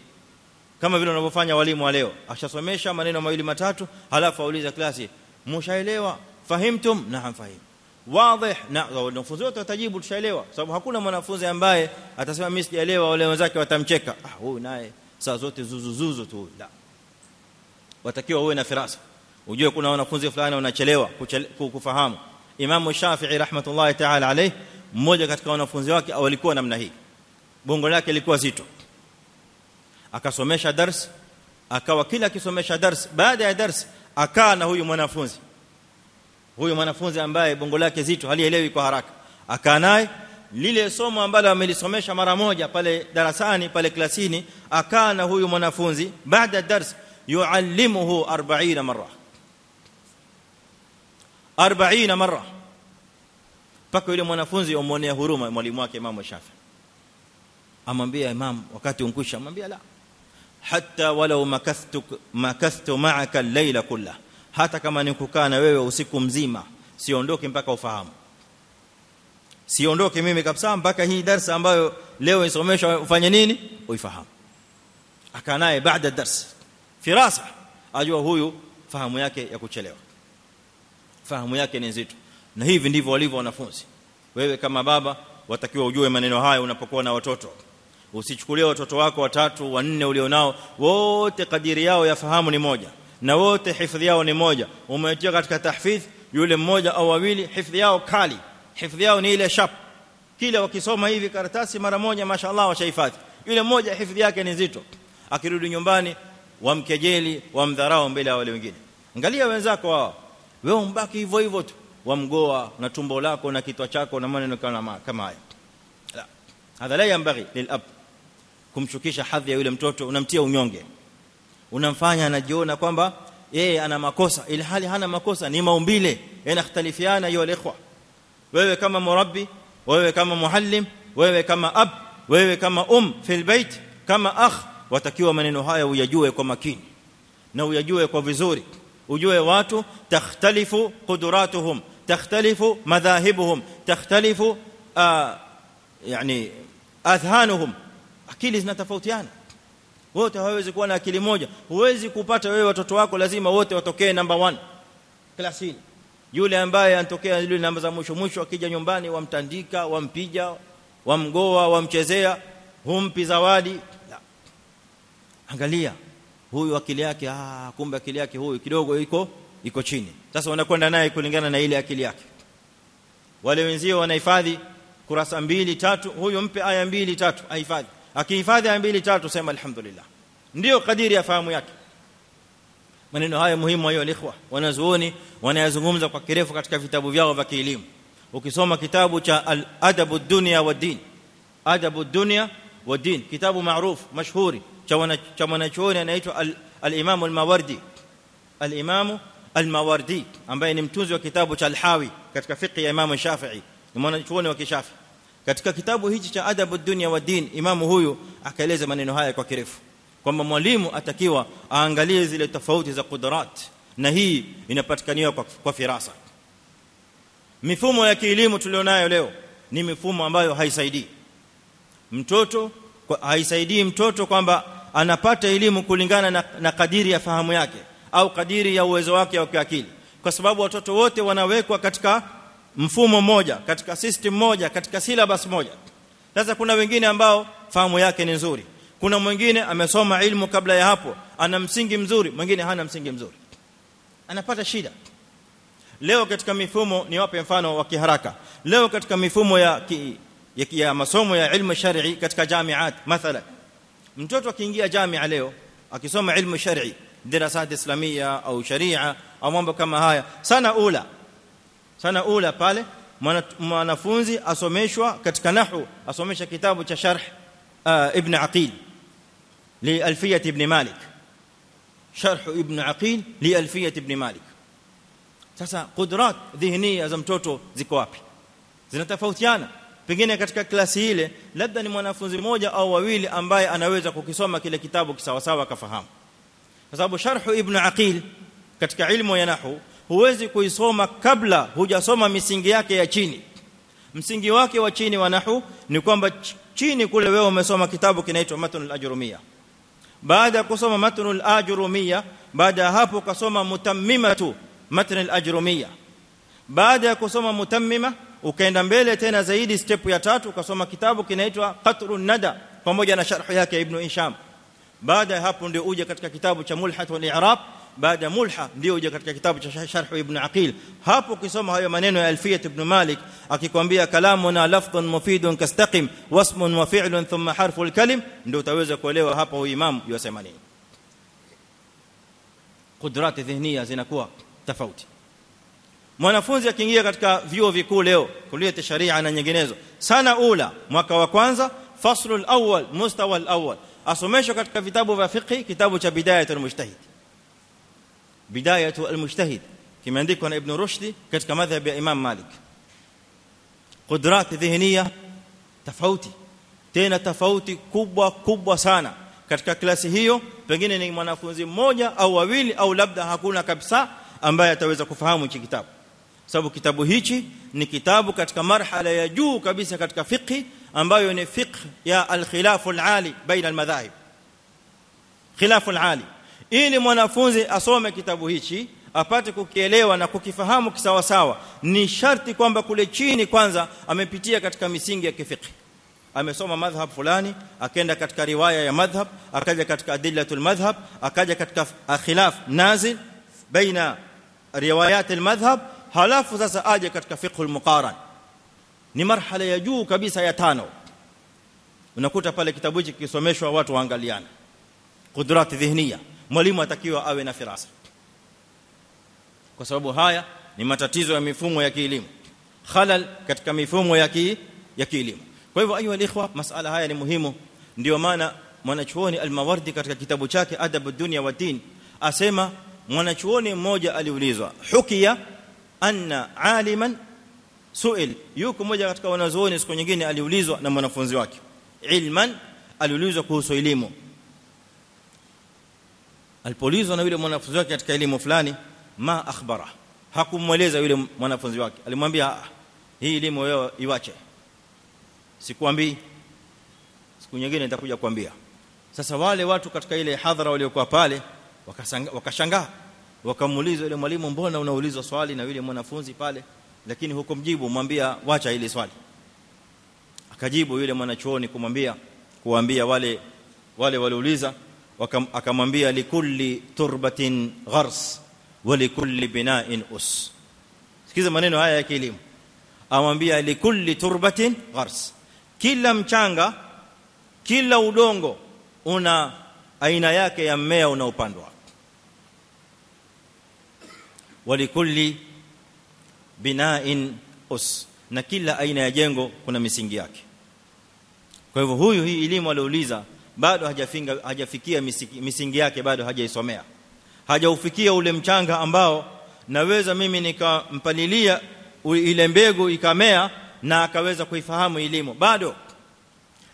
S1: Kama vile wanavyofanya walimu wa leo. Ashasomesha maneno mawili matatu halafu auliza klasi mshaelewa fahimtum? Naam fahim wazi na wanafunzi wote watajibu tushaelewa. Sababu hakuna mwanafunzi ambaye atasema mimi sijaelewa wale wenzake watamcheka. Ah huyu naye saa zote zuzu zuzu tu. La watakiwa uwe na firasa ujue kuna wanafunzi fulani wanachelewa kufahamu Imam Shafi'i rahmatullahi ta'ala alayh mmoja katika wanafunzi wake walikuwa namna hii bongo lake lilikuwa zito akasomesha dars akawa kila akisomesha dars baada ya dars akaa na huyu mwanafunzi huyu mwanafunzi ambaye bongo lake zito halielewi kwa haraka akaa naye lile somo ambalo amelisomesha mara moja pale darasani pale klasini akaa na huyu mwanafunzi baada dars yuallimuhu 40 mara 40 mara paka yule mwanafunzi umwonea huruma mwalimu wake Imam Shafi amwambia imam wakati unkwisha amwambia la hatta walau makathtu makathtu ma'aka al-layla kullah hata kama nikukaa na wewe usiku mzima siondoke mpaka ufahamu siondoke mimi kabisa mpaka hii darasa ambayo leo isomeshwa ufanye nini uifahamu akaa naye baada darasa firasa. Ajua huyu fahamu yake ya kuchelewa. Fahamu yake ni nzito. Na hivi ndivyo walivyo wanafunzi. Wewe kama baba watakiwa ujue maneno haya unapokuwa na watoto. Usichukulie watoto wako watatu wanne ulionao wote kadiri yao ya fahamu ni moja. Na wote hifadhi yao ni moja. Umetia katika tahfidh yule mmoja au wawili hifadhi yao kali. Hifadhi yao ni ile sharp. Kila wakisoma hivi karatasi mara moja mashaallah washahifadhi. Yule mmoja hifadhi yake ni nzito. Akirudi nyumbani wamkejeli wamdharau mbele ya wale wengine angalia wenzako wao wewe umbaki hivyo hivyo tu wamgoa na tumbo lako na kitwa chako na maneno kama kama haya la hadha la yanbaghi lilab kumshukisha hadhi ya yule mtoto unamtia unyonge unamfanya anajiona kwamba yeye ana makosa ili hali hana makosa ni maumbile yanakhtalifiana hiyo ikhwa wewe kama murabbi wewe kama muallim wewe kama ab wewe kama um fil bait kama akh watakiwa maneno haya uyajue kwa makini na uyajue kwa vizuri. Ujue watu takhtalifu qudratuhum takhtalifu madhahibuhum takhtalifu yani adhanuhum. Akili zinatofautiana. Wote hawawezi kuwa na akili moja. Huwezi kupata wewe watoto wako lazima wote watokee number 1 class hii yule ambaye anatokea yule namba za mwisho mwisho akija nyumbani wamtandika wampija wamgoa wamchezea humpi zawadi. Angalia. Huyu akili yake ah kumbe akili yake huyu kidogo iko iko chini. Sasa wanakwenda naye kulingana na ile akili yake. Wale wenzio wanahifadhi kurasa mbili tatu. Huyu mpe aya mbili tatu ahifadhi. Akihifadhi aya mbili tatu sema alhamdulillah. Ndio kadiri ya fahamu yake. Maneno haya muhimu hayo alikhwa. Wanazuoni wanayazungumza kwa kirefu katika vitabu vyao vya kielimu. Ukisoma kitabu cha al-adabu ad-dunya wa din. Adabu ad-dunya wa din. Kitabu maarufu mashhuri cha mwanachuoni anaitwa al-imam al-mawardi. Al-imam al-mawardi ambaye ni mtunzi wa kitabu cha al-hawi katika fiqh ya imam shafi'i. Ni mwanachuoni wa kishafi. Katika kitabu hichi cha adabu ad-dunya wad-din imamu huyu akaeleza maneno haya kwa kirefu. Kwamba mwalimu atakiwa aangalie zile tofauti za kudrat na hii inapatikaniwa kwa, kwa firasa. Mifumo ya kielimu tulionayo leo ni mifumo ambayo haisaidii. Mtoto haisaidii mtoto kwamba anapata elimu kulingana na, na kadiri ya fahamu yake au kadiri ya uwezo wake wa kiakili. Kwa sababu watoto wote wanawekwa katika mfumo mmoja katika system moja katika syllabus moja. Sasa kuna wengine ambao fahamu yake ni nzuri. Kuna mwingine amesoma ilmu kabla ya hapo ana msingi mzuri mwingine hana msingi mzuri. Anapata shida. Leo katika mifumo ni wape mfano wa kiharaka. Leo katika mifumo ya ki, ya, ya masomo ya ilmu shar'i katika jamiat mathalan mtoto akiingia jamia leo akisoma ilmu shar'i dirasat islamia au sharia au mambo kama haya sana ula sana ula pale mwanafunzi asomeshwa katika nahwu asomesha kitabu cha sharh ibn aqil لألفية ابن مالك شرح ابن عقيل لألفية ابن مالك sasa qudrat dhihnia za mtoto ziko wapi zinatofautiana pengine katika klasi ile labda ni mwanafunzi mmoja au wawili ambaye anaweza kukisoma kile kitabu kisawa sawa akafahamu. Kwa sababu sharhu ibn aqil katika ilmu ya nahwu huwezi kuisoma kabla hujasoma misingi yake ya chini. Msingi wake wa chini wa nahwu ni kwamba chini kule wewe umesoma kitabu kinaitwa matnul ajrumia baada ya kusoma matnul ajrumia baada ya hapo ukasoma mutammimatu matnul ajrumia baada ya kusoma mutammima ukaenda mbele tena zaidi step ya tatu ukasoma kitabu kinaitwa qatrun nada pamoja na sharh yake ibn hisham baada ya hapo ndio uje katika kitabu cha mulhat wal i'rab baada ya mulha ndio uje katika kitabu cha sharh ibn aqil hapo ukisoma hayo maneno ya alfiyat ibn malik akikwambia kalamuna lafdhun mufidun kastaqim wasmun wa fi'lun thumma harfu alkalim ndio utaweza kuelewa hapo huyu imam yosema nini kudrati dhihnia zinakuwa tofauti mwanafunzi akiingia katika vyuo vikuu leo kulia sharia na nyinginezo sana ula mwaka wa kwanza faslu al-awwal mustawa al-awwal asomeshwa katika vitabu vya fiqh kitabu cha bidayatul mujtahid bidayatul mujtahid kimeandikwa na ibn rushdi katika madhhab ya imam malik qudrat dhihniya tofauti tena tofauti kubwa kubwa sana katika klasi hiyo pengine ni mwanafunzi mmoja au wawili au labda hakuna kabisa ambaye ataweza kufahamu hiki kitabu sababu kitabu hichi ni kitabu katika marhala ya juu kabisa katika fiqh ambayo ni fiqh ya al-khilaf al-ali baina al-madhahib khilaf al-ali ili mwanafunzi asome kitabu hichi apate kukielewa na kukifahamu kisawa sawa ni sharti kwamba kule chini kwanza amepitia katika misingi ya kifiqh amesoma madhhab fulani akaenda katika riwaya ya madhhab akaja katika adillatul madhhab akaja katika khilaf nazil baina riwayat al-madhhab halafu sasa aje katika fiqh al-muqaran ni marhala ya juu kabisa ya tano unakuta pale kitabu hiki kisomeshwa watu waangaliana qudrat dhihniya mwalimu atakiwa awe na firasa kwa sababu haya ni matatizo ya mifumo ya kielimu khalal katika mifumo ya ki ya kielimu kwa hivyo ayu alikhwa masala haya ni muhimu ndio maana mwanachuoni al-Mawardi katika kitabu chake Adab ad-Dunya wa Din asema mwanachuoni mmoja aliulizwa hukia anna aliman suil. Yuko mmoja katika wanazuoni siku nyingine aliulizwa na mwanafunzi wake. Ilman aliulizwa kuhusu elimu. Alipoulizwa na yule mwanafunzi wake katika elimu fulani ma akhbara? Hakumweleza yule mwanafunzi wake. Alimwambia hii elimu wewe iwache. Sikwambii siku nyingine nitakuja kuambia sasa wale watu katika ile hadhara waliokuwa pale wakashangaa wakamuuliza yule mwalimu mbona unaulizwa swali na yule mwanafunzi pale? Lakini hukumjibu mwambia wacha ile swali. Akajibu yule mwanachuoni kumwambia kuambia wale wale waliuliza akamwambia likulli turbatin ghars wa likulli bina'in us. Sikiza maneno haya ya kielimu. Amwambia likulli turbatin ghars. Kila mchanga kila udongo una aina yake ya mmea unaopandwa walikulli bina'in us. Na kila aina ya jengo kuna misingi yake. Kwa hivyo huyu hii elimu aliouliza bado hajafinga hajafikia misingi yake bado hajaisomea. Hajaufikia ule mchanga ambao naweza mimi nikampalilia ile mbegu ikamea na akaweza kuifahamu elimu. Bado.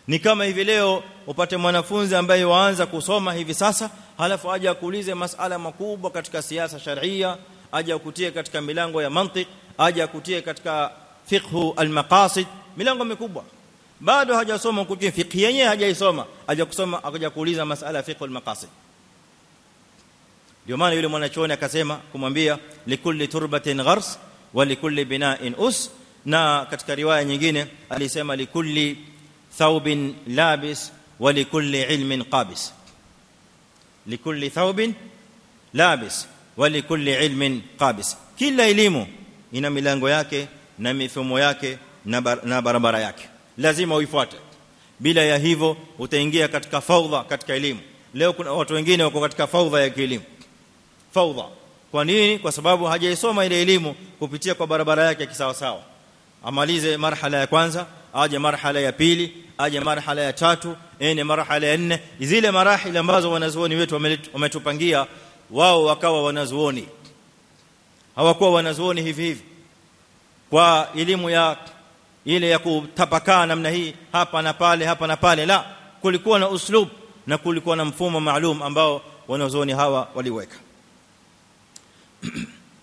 S1: Ni kama hivi leo upate mwanafunzi ambaye waanza kusoma hivi sasa halafu aje akuulize masala makubwa katika siasa sharia aje akutie katika milango ya mantiq aje akutie katika fiqh al-maqasid milango mikubwa bado hajasoma kujua fiqh yenyewe hajaisoma aje kusoma akaja kuuliza masala ya fiqh al-maqasid ndio maana yule mwanachuoni akasema kumwambia likulli turbatin ghars wa likulli bina'in us na katika riwaya nyingine alisema likulli thawbin labis wa likulli ilmin qabis likulli thawbin labis wa likulli ilmin qabis. Kila elimu ina milango yake na mifumo yake na, bar, na barabara yake. Lazima uifuate. Bila ya hivyo utaingia katika faudha katika elimu. Leo kuna watu wengine wako katika faudha ya elimu faudha kwa nini? Kwa sababu hajaisoma ile elimu kupitia kwa barabara yake kisawa sawa amalize marhala ya kwanza aje marhala ya pili aje marhala ya tatu ene marhala ya nne. Zile marahili ambazo wanazuoni wetu wametupangia wao wakawa wanazuoni hawakuwa wanazuoni hivi hivi kwa elimu ya ile ya kutapakaa namna hii hapa na pale hapa na pale la kulikuwa na uslub na kulikuwa na mfumo maalum ambao wanazuoni hawa waliweka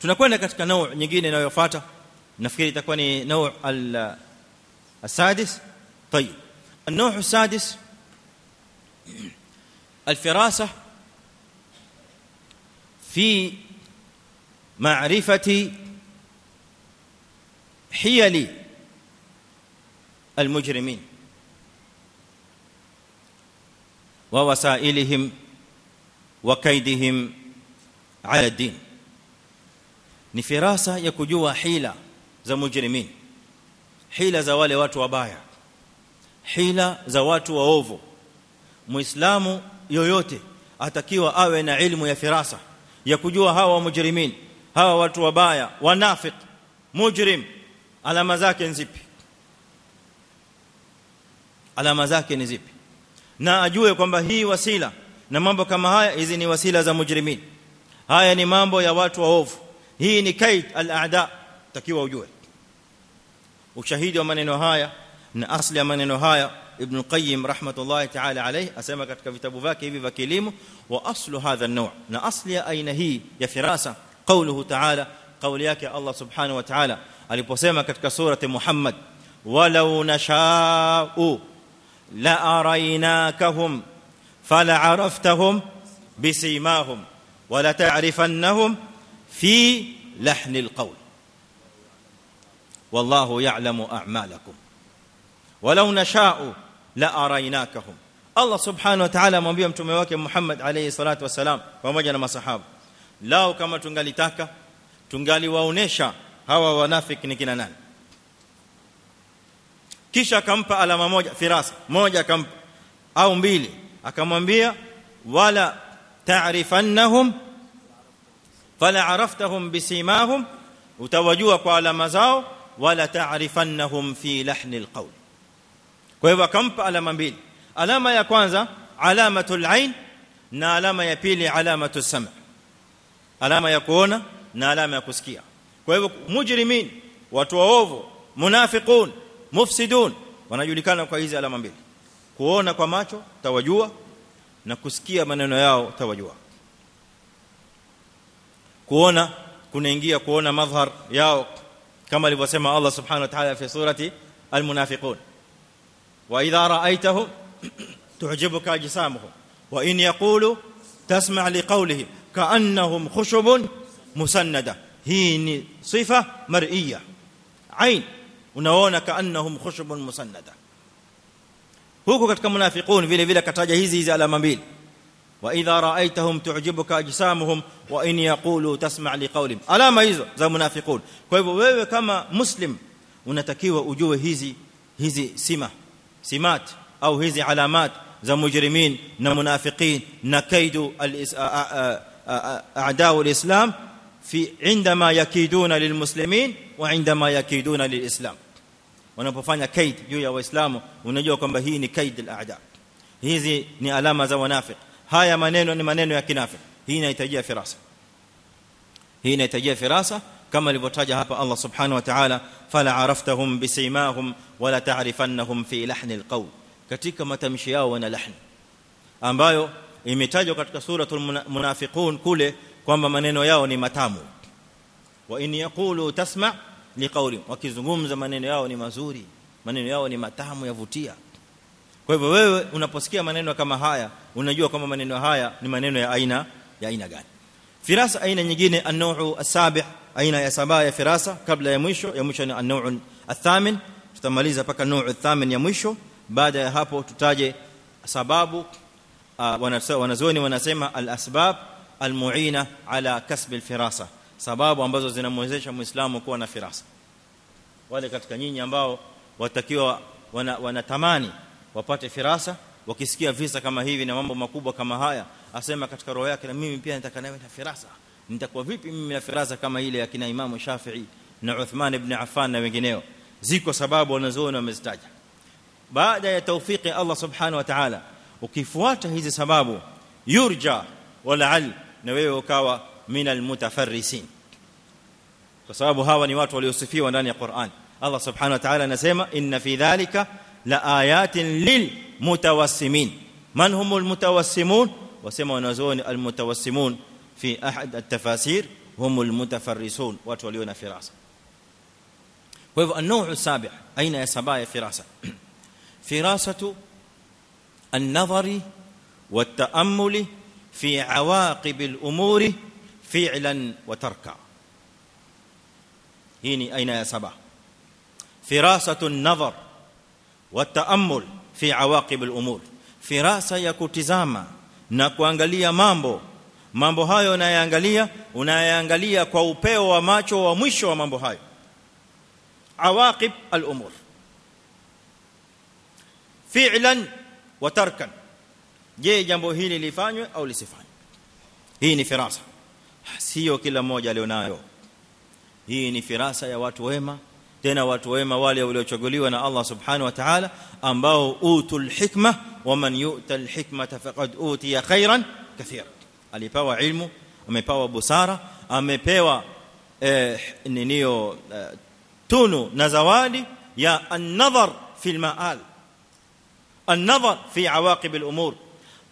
S1: tunakwenda katika nau nyingine inayofuata nafikiri itakuwa ni nau al السادس طيب النوع السادس الفراسه في معرفه حيل المجرمين ووسائلهم وكيدهم ni firasa ya kujua hila za mujrimin hila za wale watu wabaya hila za watu waovu muislamu yoyote atakiwa awe na ilmu ya firasa ya kujua hawa mujrimin hawa watu wabaya wanafiq mujrim alama zake ni zipi alama zake ni zipi na ajue kwamba hii wasila na mambo kama haya hizi ni wasila za mujrimin haya ni mambo ya watu waovu hii ni kaid al-a'da takiwa ujue ushahidi wa maneno haya na asli ya maneno haya ibn qayyim rahmatullahi ta'ala alayhi asema katika vitabu vyake hivi vya kilimo aslu hadha an-naw' na asli ya aina hii ya firasa qawluhu ta'ala qawli yake Allah subhanahu wa ta'ala aliposema katika surati Muhammad walau nasha'u la araynakahum fala araftahum bisimahum wala ta'rifannahum fi lahni alqawl wallahu ya'lamu a'malakum walau nasha'u la araynakahum Allah subhanahu wa ta'ala amwambia mtume wake Muhammad alayhi salatu wasalam pamoja na masahaba lao kama tungalitaka tungaliwaonesha hawa wanafiki ni kina nani kisha akampa alama moja firasa moja akampa au mbili akamwambia wala ta'rifannahum fala araftahum bisimahum utawajua kwa alama zao wala ta'rifannahum fi lahni alqawl kwa hivyo akampa alama mbili alama ya kwanza alamatul ain na alama ya pili alamatus sam' alama ya kuona na alama ya kusikia kwa hivyo mujrimin watu waovu munafiqun mufsidun wanajulikana kwa hizi alama mbili kuona kwa macho tawajua na kusikia maneno yao tawajua kuona kunaingia kuona madhhar yao kama alivyosema Allah subhanahu wa ta'ala fi surati almunafiqun wa idha ra'aytahum ajsamuhum wa in yaqulu tasma' liqawlihim ka'annahum khushubun musannada hii ni sifa mar'iyya ain unaona ka'annahum khushubun musannada huko katika munafiqun vile vile kataja hizi hizi alama mbili wa idha ra'aytahum tu'jibuka ajsamuhum wa in yaqulu tasma' liqawlihim alama hizo za munafiqun kwa hivyo wewe kama muslim unatakiwa ujue hizi hizi sima simat au hizi alamat za mujrimin na munafiqin na kaidu al-islam fi indama yakiduna lilmuslimin wa indama yakiduna lilislam wanapofanya kaid juu ya waislamu unajua kwamba hii ni kaid al-a'da hizi ni alama za wanafiq haya maneno ni maneno ya kinafik hii inahitaji firasa hii inahitaji firasa kama alivyotaja hapa Allah subhanahu wa ta'ala fala araftahum bisimahum wala ta'rifannahum fi lahni alqawl katika matamshi yao wana lahni ambayo imetajwa katika suratul munafiqun kule kwamba maneno yao ni matamu. Wa in yaqulu tasma' liqawli wakizungumza maneno yao ni mazuri maneno yao ni matamu yavutia. Kwa hivyo wewe unaposikia maneno kama haya unajua kwamba maneno haya ni maneno ya aina ya aina gani? Firasa aina nyingine an-naw'u as-sabi' aina ya saba ya firasa kabla ya mwisho ya mwisho ni an-naw'u ath-thamin tutamaliza paka an-naw'u ath-thamin ya mwisho baada ya hapo tutaje sababu wanazuoni wanasema al-asbab al-mu'ina ala kasb al-firasa. Sababu ambazo zinamwezesha muislamu kuwa na firasa. Wale katika nyinyi ambao watakiwa wanatamani wana wapate firasa wakisikia visa kama hivi na mambo makubwa kama haya asema katika roho yake na mimi pia nataka nawe na firasa. Nitakuwa vipi mimi na firasa kama ile ya kina Imam Shafi'i na Uthman ibn Affan na wengineo? Ziko sababu wanazoona wamezitaja baada ya tawfiki Allah subhanahu wa ta'ala ukifuata hizi sababu yurja wal'al na wewe ukawa minal mutafarrisin kwa sababu hawa ni watu waliosifiwa ndani ya Qur'an Allah subhanahu wa ta'ala anasema inna fi dhalika la ayatin lil mutawassimin man humul mutawassimun wasema wanazuoni al mutawassimun fi ahad at-tafasir humul mutafarrisun watu walio na firasa kwa hivyo an-naw'u sabi' aina ya saba ya firasa فراسة النظر والتأمل في عواقب الأمور فعلا وتركا. هيني أين يا سبا؟ فراسة النظر والتأمل في عواقب الأمور. فراسة يكتزاما نكوانجليا مامبو. mambo hayo unayaangalia unayaangalia kwa upeo wa macho wa mwisho wa mambo fi'lan wa tarkan je jambo hili lifanywe au lisifanywe hii ni firasa sio kila mmoja alionayo hii ni firasa ya watu wema tena watu wema wale waliochaguliwa na Allah subhanahu wa ta'ala ambao utul hikma wa man yu'ta al hikmata faqad utiya khairan kathira alipewa ilmu amepewa busara amepewa eh, ninio eh, tunu na zawadi ya an-nadhar fi al-ma'al an-nadhar fi awaqib al-umur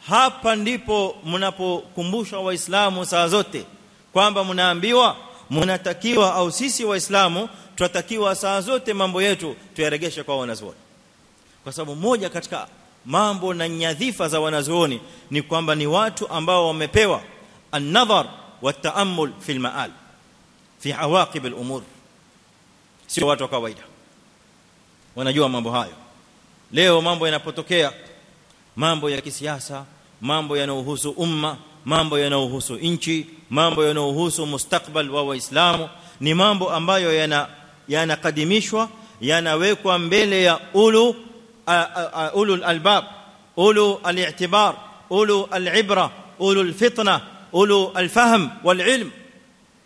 S1: hapa ndipo mnapokumbusha waislamu saa zote kwamba mnaambiwa mnatakiwa au sisi waislamu tunatakiwa saa zote mambo yetu tuyaregeshe kwa wanazuoni kwa sababu moja katika mambo na nyadhifa za wanazuoni ni kwamba ni watu ambao wamepewa an-nadhar wa taammul fi al-ma'al fi awaqib al-umur sio watu wa kawaida wanajua mambo hayo leo mambo yanapotokea mambo ya kisiasa mambo yanayohusu umma mambo yanayohusu nchi mambo yanayohusu mustakbal wa waislamu ni mambo ambayo yana yanakadimishwa yanawekwa mbele ya ulu ulu albab ulu al-i'tibar ulu al-ibra ulu al-fitna ulu al-fahm wal-ilm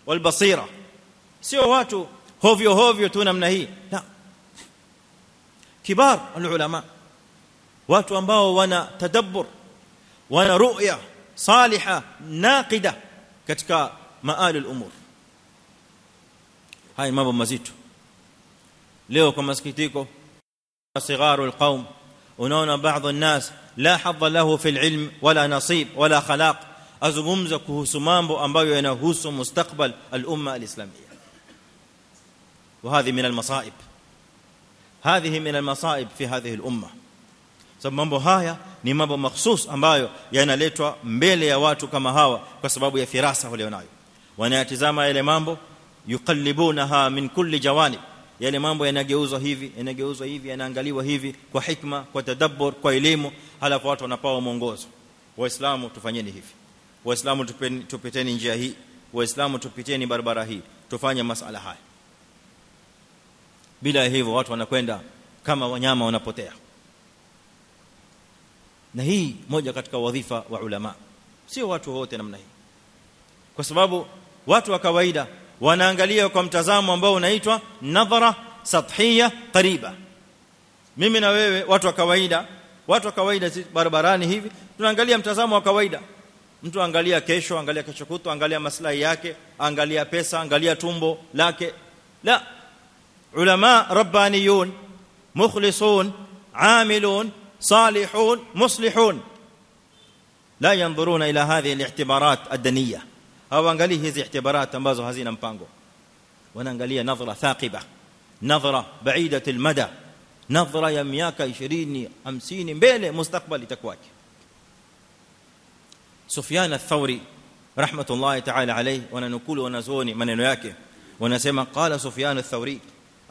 S1: wal-basira sio watu hovyo hovyo tu namna hii la kibar al-ulama watu ambao wana tadabbur wana ru'ya salihah naqida katika maali al-umur haya mambo mazito leo kwa masikitiko صغار القوم unaona baadhi الناس لا حظ له في العلم ولا نصيب ولا خلاق azungumza kuhusu mambo ambayo yanahusu mustakbal al-umma al-islamiyya وهذه من المصائب هذه من المصائب في هذه الامه sababu mambo haya ni mambo mahsus ambayo yanaletwa mbele ya watu kama hawa kwa sababu ya firasa walionayo wanayatizama yale mambo yuqallibunaha min kulli jawanib yale mambo yanageuzwa hivi yanageuzwa hivi yanaangaliwa hivi kwa hikma kwa tadabbur kwa elimu halafu watu wanapawa mwongozo waislamu tufanyeni hivi waislamu tupiteni njia hii waislamu tupiteni barabara hii tufanye masala haya bila hivyo watu wanakwenda kama wanyama wanapotea. Na hii moja katika wadhifa wa ulama. Sio watu wote namna hii. Kwa sababu watu wa kawaida wanaangalia kwa mtazamo ambao unaitwa nadhara sathia qariba. Mimi na wewe watu wa kawaida watu wa kawaida barabarani hivi tunaangalia mtazamo wa kawaida. Mtu angalia kesho angalia kesho kutu angalia maslahi yake angalia pesa angalia tumbo lake. La علماء ربانيون مخلصون عاملون صالحون مصلحون. لا ينظرون إلى هذه الاعتبارات الدنية. أو انغالي هذه الاعتبارات ambazo hazina mpango وأنا nadhra نظرة ثاقبة نظرة بعيدة المدى نظرة يا miaka 20 50 mbele مستقبل تكواك. سفيان الثوري رحمة الله تعالى عليه وأنا نقول وأنا زوني منن yake وأنا اسمع قال سفيان الثوري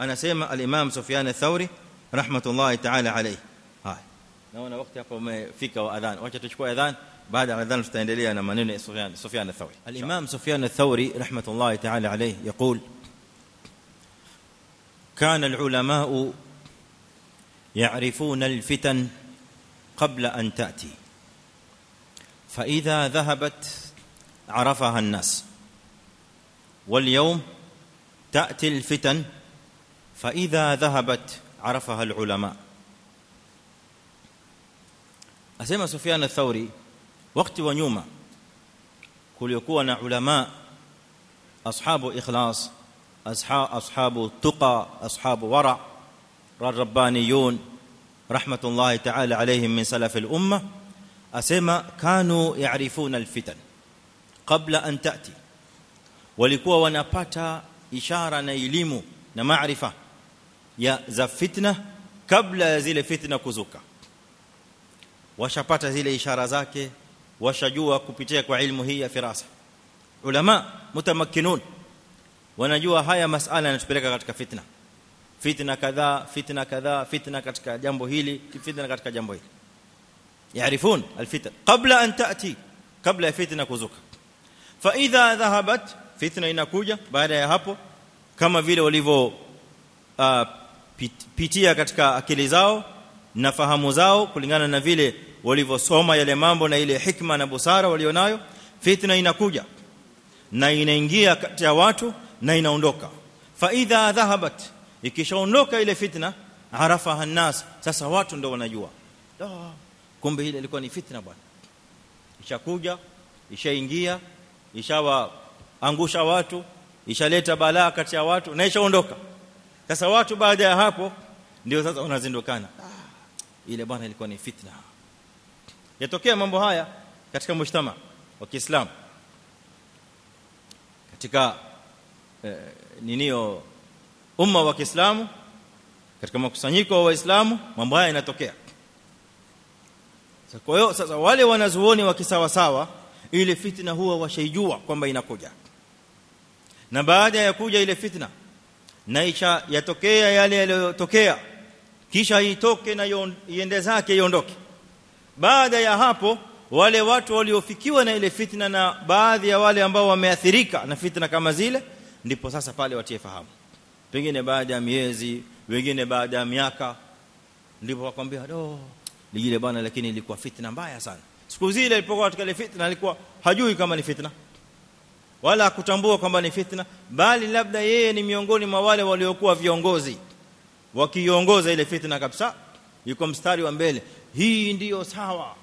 S1: anasema al-Imam Sufyan ath-Thawri rahmatullahi ta'ala alayhi haya naona wakati hapo umefika wa adhan wacha tuchukue adhan بعد الاذان tutaendelea na maneno ya Sufyan Sufyan al-Thawri al-Imam Sufyan al-Thawri rahmatullahi ta'ala alayhi يقول كان العلماء يعرفون الفتن قبل أن تأتي فإذا ذهبت عرفها الناس واليوم تأتي الفتن فإذا ذهبت عرفها العلماء. اسمع سفيان الثوري وقت ونيما كلكوا نا علماء أصحاب إخلاص اصحاب أصحاب تقى أصحاب ورع الربانيون رحمة الله تعالى عليهم من سلف الأمة. اسمع كانوا يعرفون الفتن قبل أن تأتي. ولكوا ونطا إشارة نا علم ya za fitna kabla ya zile fitna kuzuka washapata zile ishara zake washajua kupitia kwa ilmu hii ya firasa ulama mutamakkinun wanajua haya masala yanatupeleka katika fitna fitna kadhaa fitna kadhaa fitna katika jambo hili fitna katika jambo hili alfitna qabla an taati kabla ya fitna kuzuka idha dhahabat fitna inakuja baada ya hapo kama vile walivyo uh, pitia katika akili zao na fahamu zao kulingana na vile walivyosoma yale mambo na ile hikma na busara walionayo. Fitna inakuja na inaingia kati ya watu na inaondoka. Fa idha dhahabat ikishaondoka ile fitna arafa hannas sasa watu ndio wanajua. Kumbe ile ilikuwa ni fitna bwana. Ishakuja ishaingia ishawaangusha watu ishaleta balaa kati ya watu na ishaondoka sasa watu baada ya hapo ndio sasa wanazindukana ile bwana ilikuwa ni fitna. Yatokea mambo haya katika mshtama wa Kiislamu. Katika eh, ninio umma wa Kiislamu katika makusanyiko wa Waislamu mambo haya yanatokea. Kwa hiyo sasa wale wanazuoni wa kisawa sawa ile fitna huwa washaijua kwamba inakuja. Na baada ya kuja ile fitna na isha yatokea yale yaliyotokea. Kisha itoke na iende zake iondoke. Baada ya hapo wale watu waliofikiwa na ile fitna na baadhi ya wale ambao wameathirika na fitna kama zile ndipo sasa pale watie fahamu. Pengine baada ya miezi wengine baada ya miaka ndipo wakwambia do lile bwana lakini ilikuwa fitna mbaya sana. Siku zile ilipokuwa katika ile fitna alikuwa hajui kama ni fitna wala hakutambua kwamba ni fitna bali labda yeye ni miongoni mwa wale waliokuwa viongozi wakiongoza ile fitna kabisa yuko mstari wa mbele. Hii ndiyo sawa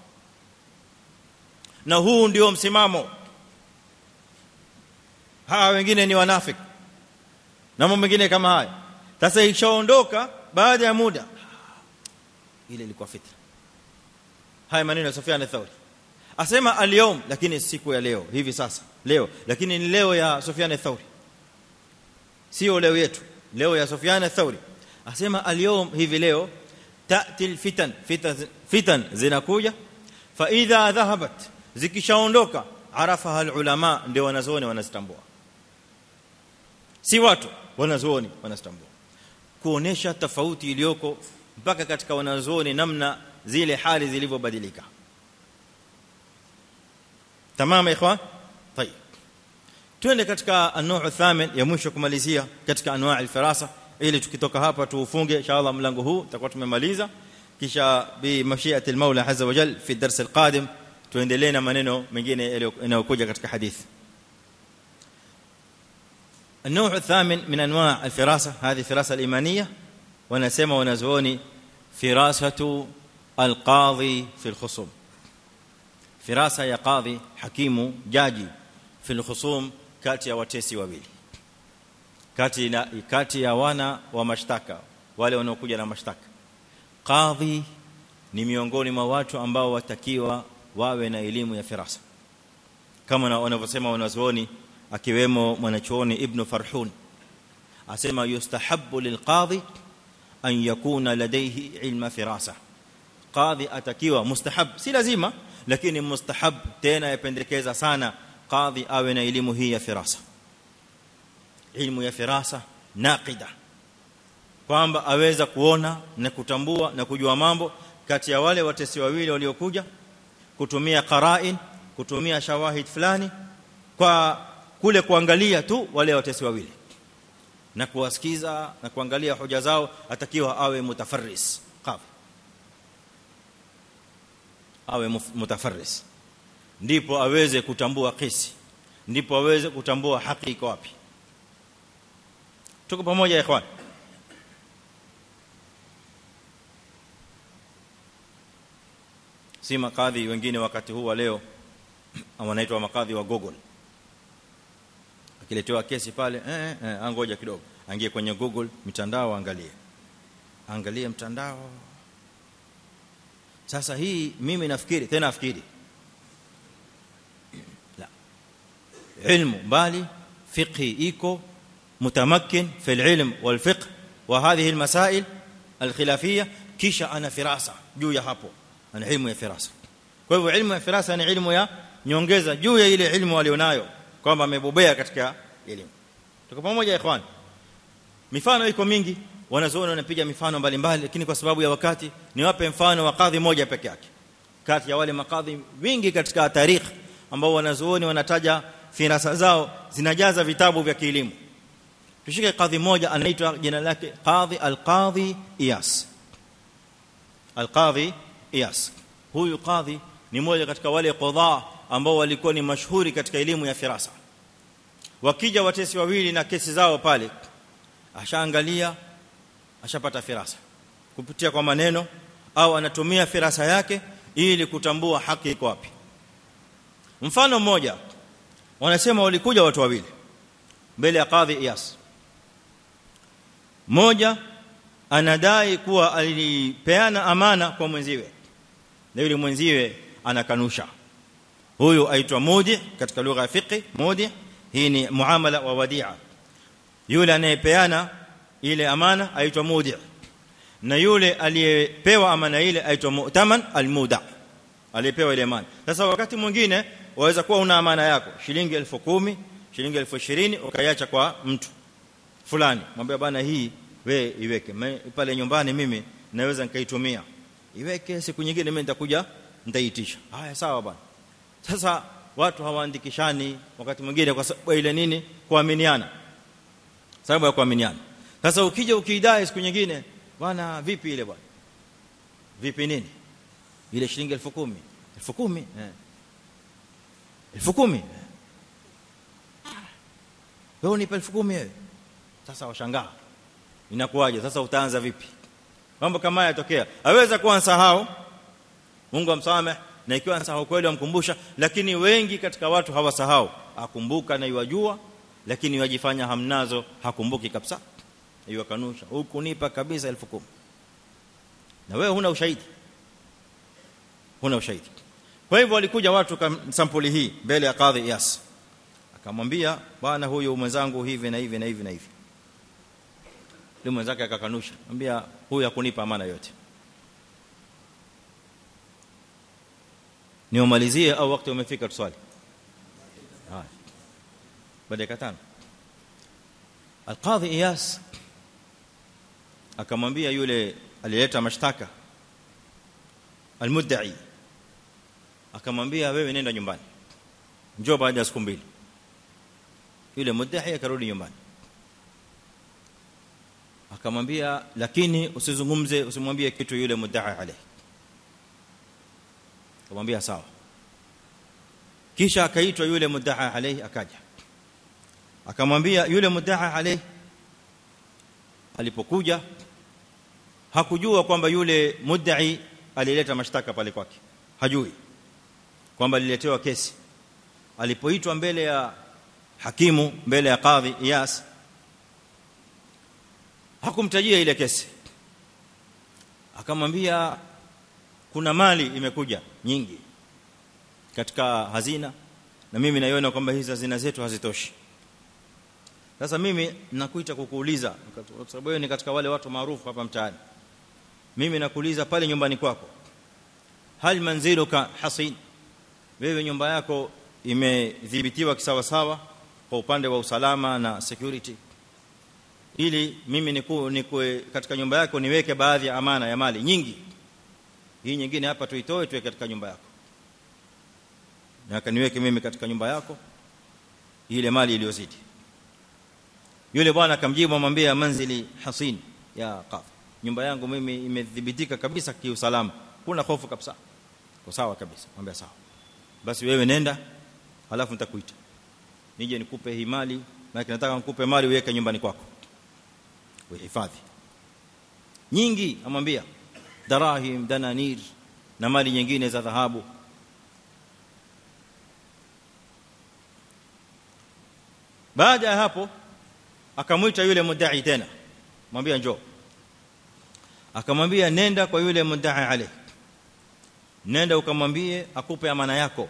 S1: na huu ndio msimamo. Hawa wengine ni wanafiki na mambo mengine kama haya. Sasa ikishaondoka baada ya muda ile ilikuwa fitna. Haya maneno ya Sufyan al-Thawri asema al-yawm lakini siku ya leo hivi sasa leo. Lakini ni leo ya Sufyan al-Thawri sio leo yetu leo ya Sufyan al-Thawri asema al-yawm hivi leo tati al-fitan fitan zinakuja. Fa idha dhahabat zikishaondoka arafaha al-ulama ndio wanazuoni wanazitambua. Si watu wanazuoni wanazitambua. Kuonesha tofauti iliyoko mpaka katika wanazuoni namna zile hali zilivyobadilika tamam ikhwan طيب twende katika anwaa thamin ya mwisho kumalizia katika anwaa al-firasa ili tukitoka hapa tuufunge inshallah mlango huu tutakuwa tumemaliza kisha bi mashiati al-maula azza wa jalla fi dars al-qadim tuendelee na maneno mengine yanayokuja katika hadithi النوع الثامن من انواع الفراسه هذه الفراسه الايمانيه ونسمى ونزوني فراسه القاضي في الخصوم فراسه يا قاضي حكيم جاجي في الخصوم kati ya watesi wawili kati na kati ya wana wa mashtaka wale wanaokuja na mashtaka qadhi ni miongoni mwa watu ambao watakiwa wawe na elimu ya firasa kama wanavyosema wanazuoni akiwemo mwanachuoni ibn farhun asema yustahabbu lilqadhi an yakuna ladayhi ilma firasa qadhi atakiwa mustahab si lazima lakini mustahab tena yapendekeza sana qadhi awe na elimu hii ya firasa. Ilmu ya firasa naqida. Kwamba aweza kuona na kutambua na kujua mambo kati ya wale watesi wawili waliokuja kutumia qara'in kutumia shawahid fulani kwa kule kuangalia tu wale watesi wawili. Na kuwasikiza na kuangalia hoja zao atakiwa awe mutafarris qadhi awe mutafarris. Ndipo aweze kutambua kesi. Ndipo aweze kutambua haki iko wapi. Tuko pamoja ikhwan. Si makadhi wengine wakati huu wa leo wanaitwa makadhi wa Google. Akiletewa kesi pale eh eh angoja kidogo. Angie kwenye Google mitandao angalie angalie mtandao sasa hii mimi nafikiri tena nafikiri la ilmu bali fiqhi iko mutamakkin fi alilm walfiqh wa hadhihi almasail alkhilafiyya kisha ana firasa juu ya hapo ana ilmu ya firasa kwa hivyo ilmu ya firasa ni ilmu ya nyongeza juu ya ile ilmu alionayo kwamba amebobea katika elimu tuko pamoja ikhwan mifano iko mingi wanazoona wanapiga mifano mbalimbali lakini kwa sababu ya wakati niwape mfano wa kadhi moja peke yake kati ya wale makadhi wingi katika tarikh ambao wanazuoni wanataja firasa zao zinajaza vitabu vya kielimu tushike kadhi moja anaitwa jina lake qadhi al-qadhi iyas al-qadhi iyas huyu qadhi ni mmoja katika wale qadha ambao walikuwa ni mashuhuri katika elimu ya firasa wakija watesi wawili na kesi zao pale ashaangalia ashapata firasa. Kupitia kwa maneno au anatumia firasa yake ili kutambua haki iko wapi. Mfano mmoja wanasema walikuja watu wawili mbele ya kadhi Iyas. Mmoja anadai kuwa alipeana amana kwa mwenziwe na yule mwenziwe anakanusha. Huyu aitwa mudi katika lugha ya fiqh mudi hii ni muamala wa wadia. Yule anayepeana ile amana aitwa mudi. Na yule aliyepewa amana ile aitwa mu'taman almuda. Aliyepewa ile amana. Sasa wakati mwingine waweza kuwa una amana yako. Shilingi 1010 shilingi 1020 ukaiacha kwa mtu fulani. Mwambie bana hii we iweke. Pale nyumbani mimi naweza nikaitumia. Iweke siku nyingine mimi nitakuja nitaitisha. Haya sawa bana sasa watu hawaandikishani wakati mwingine kwa sababu ile nini? Kuaminiana. Sababu ya kuaminiana sasa ukija ukiidai siku nyingine bwana vipi ile bwana? Vipi nini? Ile shilingi 10000 10000 eh. 10000 wewe unipa 10000 wewe. Sasa washangaa. Inakuwaje? Sasa utaanza vipi? Mambo kama haya yatokea. Aweza kuwa nsahau Mungu amsamehe. Na ikiwa nsahau kweli amkumbusha lakini wengi katika watu hawasahau. Akumbuka na yajua lakini wajifanya hamnazo hakumbuki kabisa hiyo kanusha hukunipa kabisa 1000 na wewe huna ushahidi? Huna ushahidi. Kwa hivyo walikuja watu sampuli hii mbele ya kadhi Iyas. Akamwambia bwana huyo mwenzangu hivi na hivi na hivi na hivi. Yule mwenzake akakanusha. Anambia huyo hakunipa amana yote. Niomalizie au wakati umefika tuswali? Haya. Baada ya katano alqadhi iyas akamwambia yule alileta mashtaka almudda'i. Akamwambia wewe nenda nyumbani njoo baada ya siku mbili. Yule mudda'i akarudi nyumbani. Akamwambia lakini usizungumze usimwambie kitu yule mudda'i alayhi. Akamwambia sawa. Kisha akaitwa yule mudda'i alayhi akaja. Akamwambia yule mudda'i alayhi alipokuja hakujua kwamba yule mudai alileta mashtaka pale kwake. Hajui kwamba aliletewa kesi. Alipoitwa mbele ya hakimu mbele ya kadhi Iyas hakumtajia ile kesi. Akamwambia kuna mali imekuja nyingi katika hazina na mimi naiona kwamba hizi hazina zetu hazitoshi. Sasa mimi nakuita kukuuliza kwa sababu wewe ni katika wale watu maarufu hapa mtaani mimi nakuuliza pale nyumbani kwako hal manziluka hasin? Wewe nyumba yako imedhibitiwa kisawa sawa kwa upande wa usalama na security? Ili mimi niku, niku katika nyumba yako niweke baadhi ya amana ya mali nyingi. Hii nyingine hapa tuitoe tuweke katika nyumba yako. Na kaniweke mimi katika nyumba yako ile mali iliyozidi. Yule bwana akamjibu amwambia manzili hasin ya qaf nyumba yangu mimi imedhibitika kabisa kiusalama. Kuna hofu kabisa. Kwa sawa kabisa. Mwambie sawa. Basi wewe nenda alafu nitakuita. Nije nikupe hii mali na nataka nikupe mali uweke nyumbani kwako. Uhifadhi. Nyingi amwambia darahim dananir na mali nyingine za dhahabu. Baada ya hapo akamwita yule mudai tena. Mwambia njoo akamwambia nenda kwa yule mudai alayhi. Nenda ukamwambie akupe amana yako.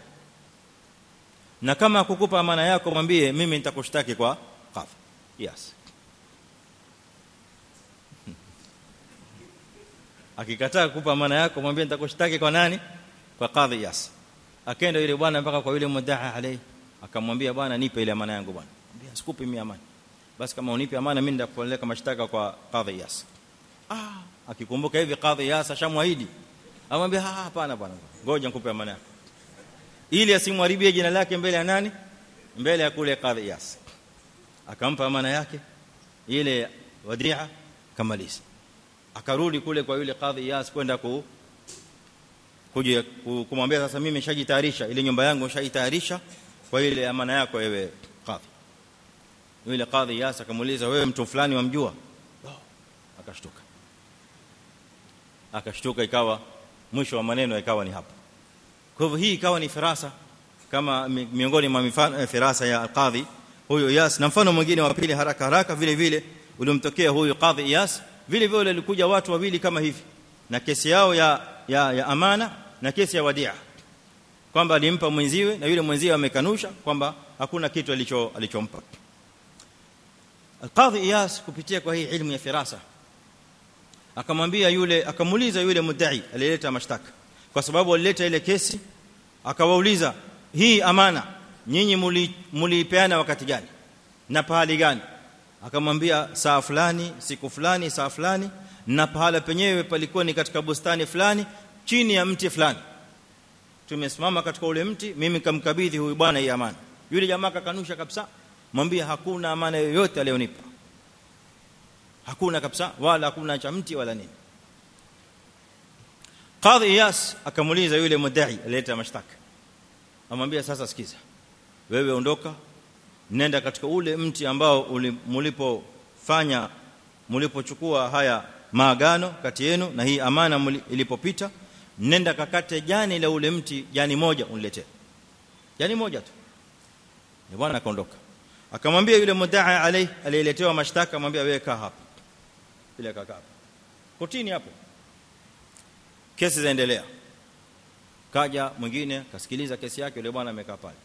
S1: Na kama akukupa amana yako mwambie mimi nitakushtaki kwa qaf yes. [laughs] Akikataa kukupa amana yako mwambie nitakushtaki kwa nani? Kwa qadhi yes. Akaenda yule bwana mpaka kwa yule mudda'i alayhi. Akamwambia bwana nipe ile amana yangu bwana. Mwambie sikupi mimi amana basi kama unipe amana mimi nitakupeleka mashtaka kwa qadhi yes. Ah akikumbuka hivi kadhi yasa shamwahidi. Amwambia ah hapana bwana. Ngoja nikupe amana yako. Ili asimharibie jina lake mbele ya nani? Mbele ya kule kadhi yasa akampa amana yake ile wadhiha kamaliza akarudi kule kwa yule kadhi Iyas kwenda ku kuja kumwambia sasa mimi nimeshajitayarisha ile nyumba yangu nimeshajitayarisha kwa ile amana yako wewe kadhi. Yule kadhi Iyas akamuuliza wewe mtu fulani wamjua? Akashtuka akashtuka ikawa mwisho wa maneno ikawa ni hapo kwa hivyo hii ikawa ni firasa kama miongoni mwa mifano firasa ya alqadhi huyo Iyas na mfano mwingine wa pili haraka haraka vile vile ulimtokea huyo qadhi Iyas vile vile walikuja watu wawili kama hivi na kesi yao ya ya, ya amana na kesi ya wadia kwamba alimpa mwenziwe na yule mwenziwe amekanusha kwamba hakuna kitu alicho alichompa. Alqadhi Iyas kupitia kwa hii ilmu ya firasa akamwambia yule akamuuliza yule mudai alileta mashtaka. Kwa sababu alileta ile kesi akawauliza hii amana nyinyi mlipeana wakati gani? Na pahali gani? Akamwambia saa fulani siku fulani saa fulani na pahala penyewe palikuwa ni katika bustani fulani chini ya mti fulani. Tumesimama katika ule mti mimi kamkabidhi huyu bwana hii amana. Yule jamaa kakanusha kabisa mwambie hakuna amana yoyote aliyonipa hakuna kabisa wala hakuna cha mti wala nini. Qadhi iyas akamuliza yule mudai alileta mashtaka. Amwambia sasa sikiza. Wewe ondoka nenda katika ule mti ambao mlipofanya mlipochukua haya maagano kati yenu na hii amana ilipopita nenda kakate jani la ule mti jani moja uniletee. Jani moja tu. Ni bwana akaondoka. Akamwambia yule mudai alai aliyeletewa mashtaka amwambia wewe kaa hapa ile kaka kotini hapo. Kesi zaendelea. Kaja mwingine kasikiliza kesi yake yule bwana amekaa pale.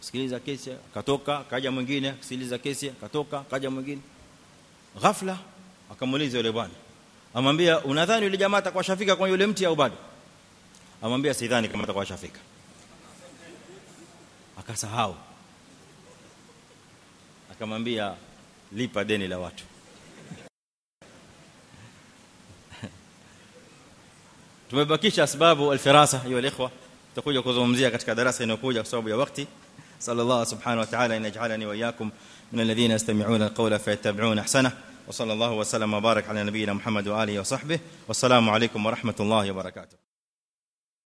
S1: Sikiliza kesi akatoka kaja mwingine sikiliza kesi akatoka kaja mwingine. Ghafla akamuliza yule bwana. Amwambia unadhani yule jamaa atakuwa shafika kwa yule mti au bado? Amwambia sidhani kama atakuwa shafika akasahau. Akamwambia lipa deni la watu tumebakisha sababu alfirasa hiyo ikhwa tutakuja kuzungumzia katika darasa inayokuja kwa sababu ya wakati sallallahu subhanahu wa ta'ala inaj'alani wa iyyakum min alladhina yastami'una alqawla fayattabi'una ahsana wa sallallahu wa sallama wa barak ala nabiyyina muhammad wa alihi wa sahbihi wassalamu alaykum wa rahmatullahi wa barakatuh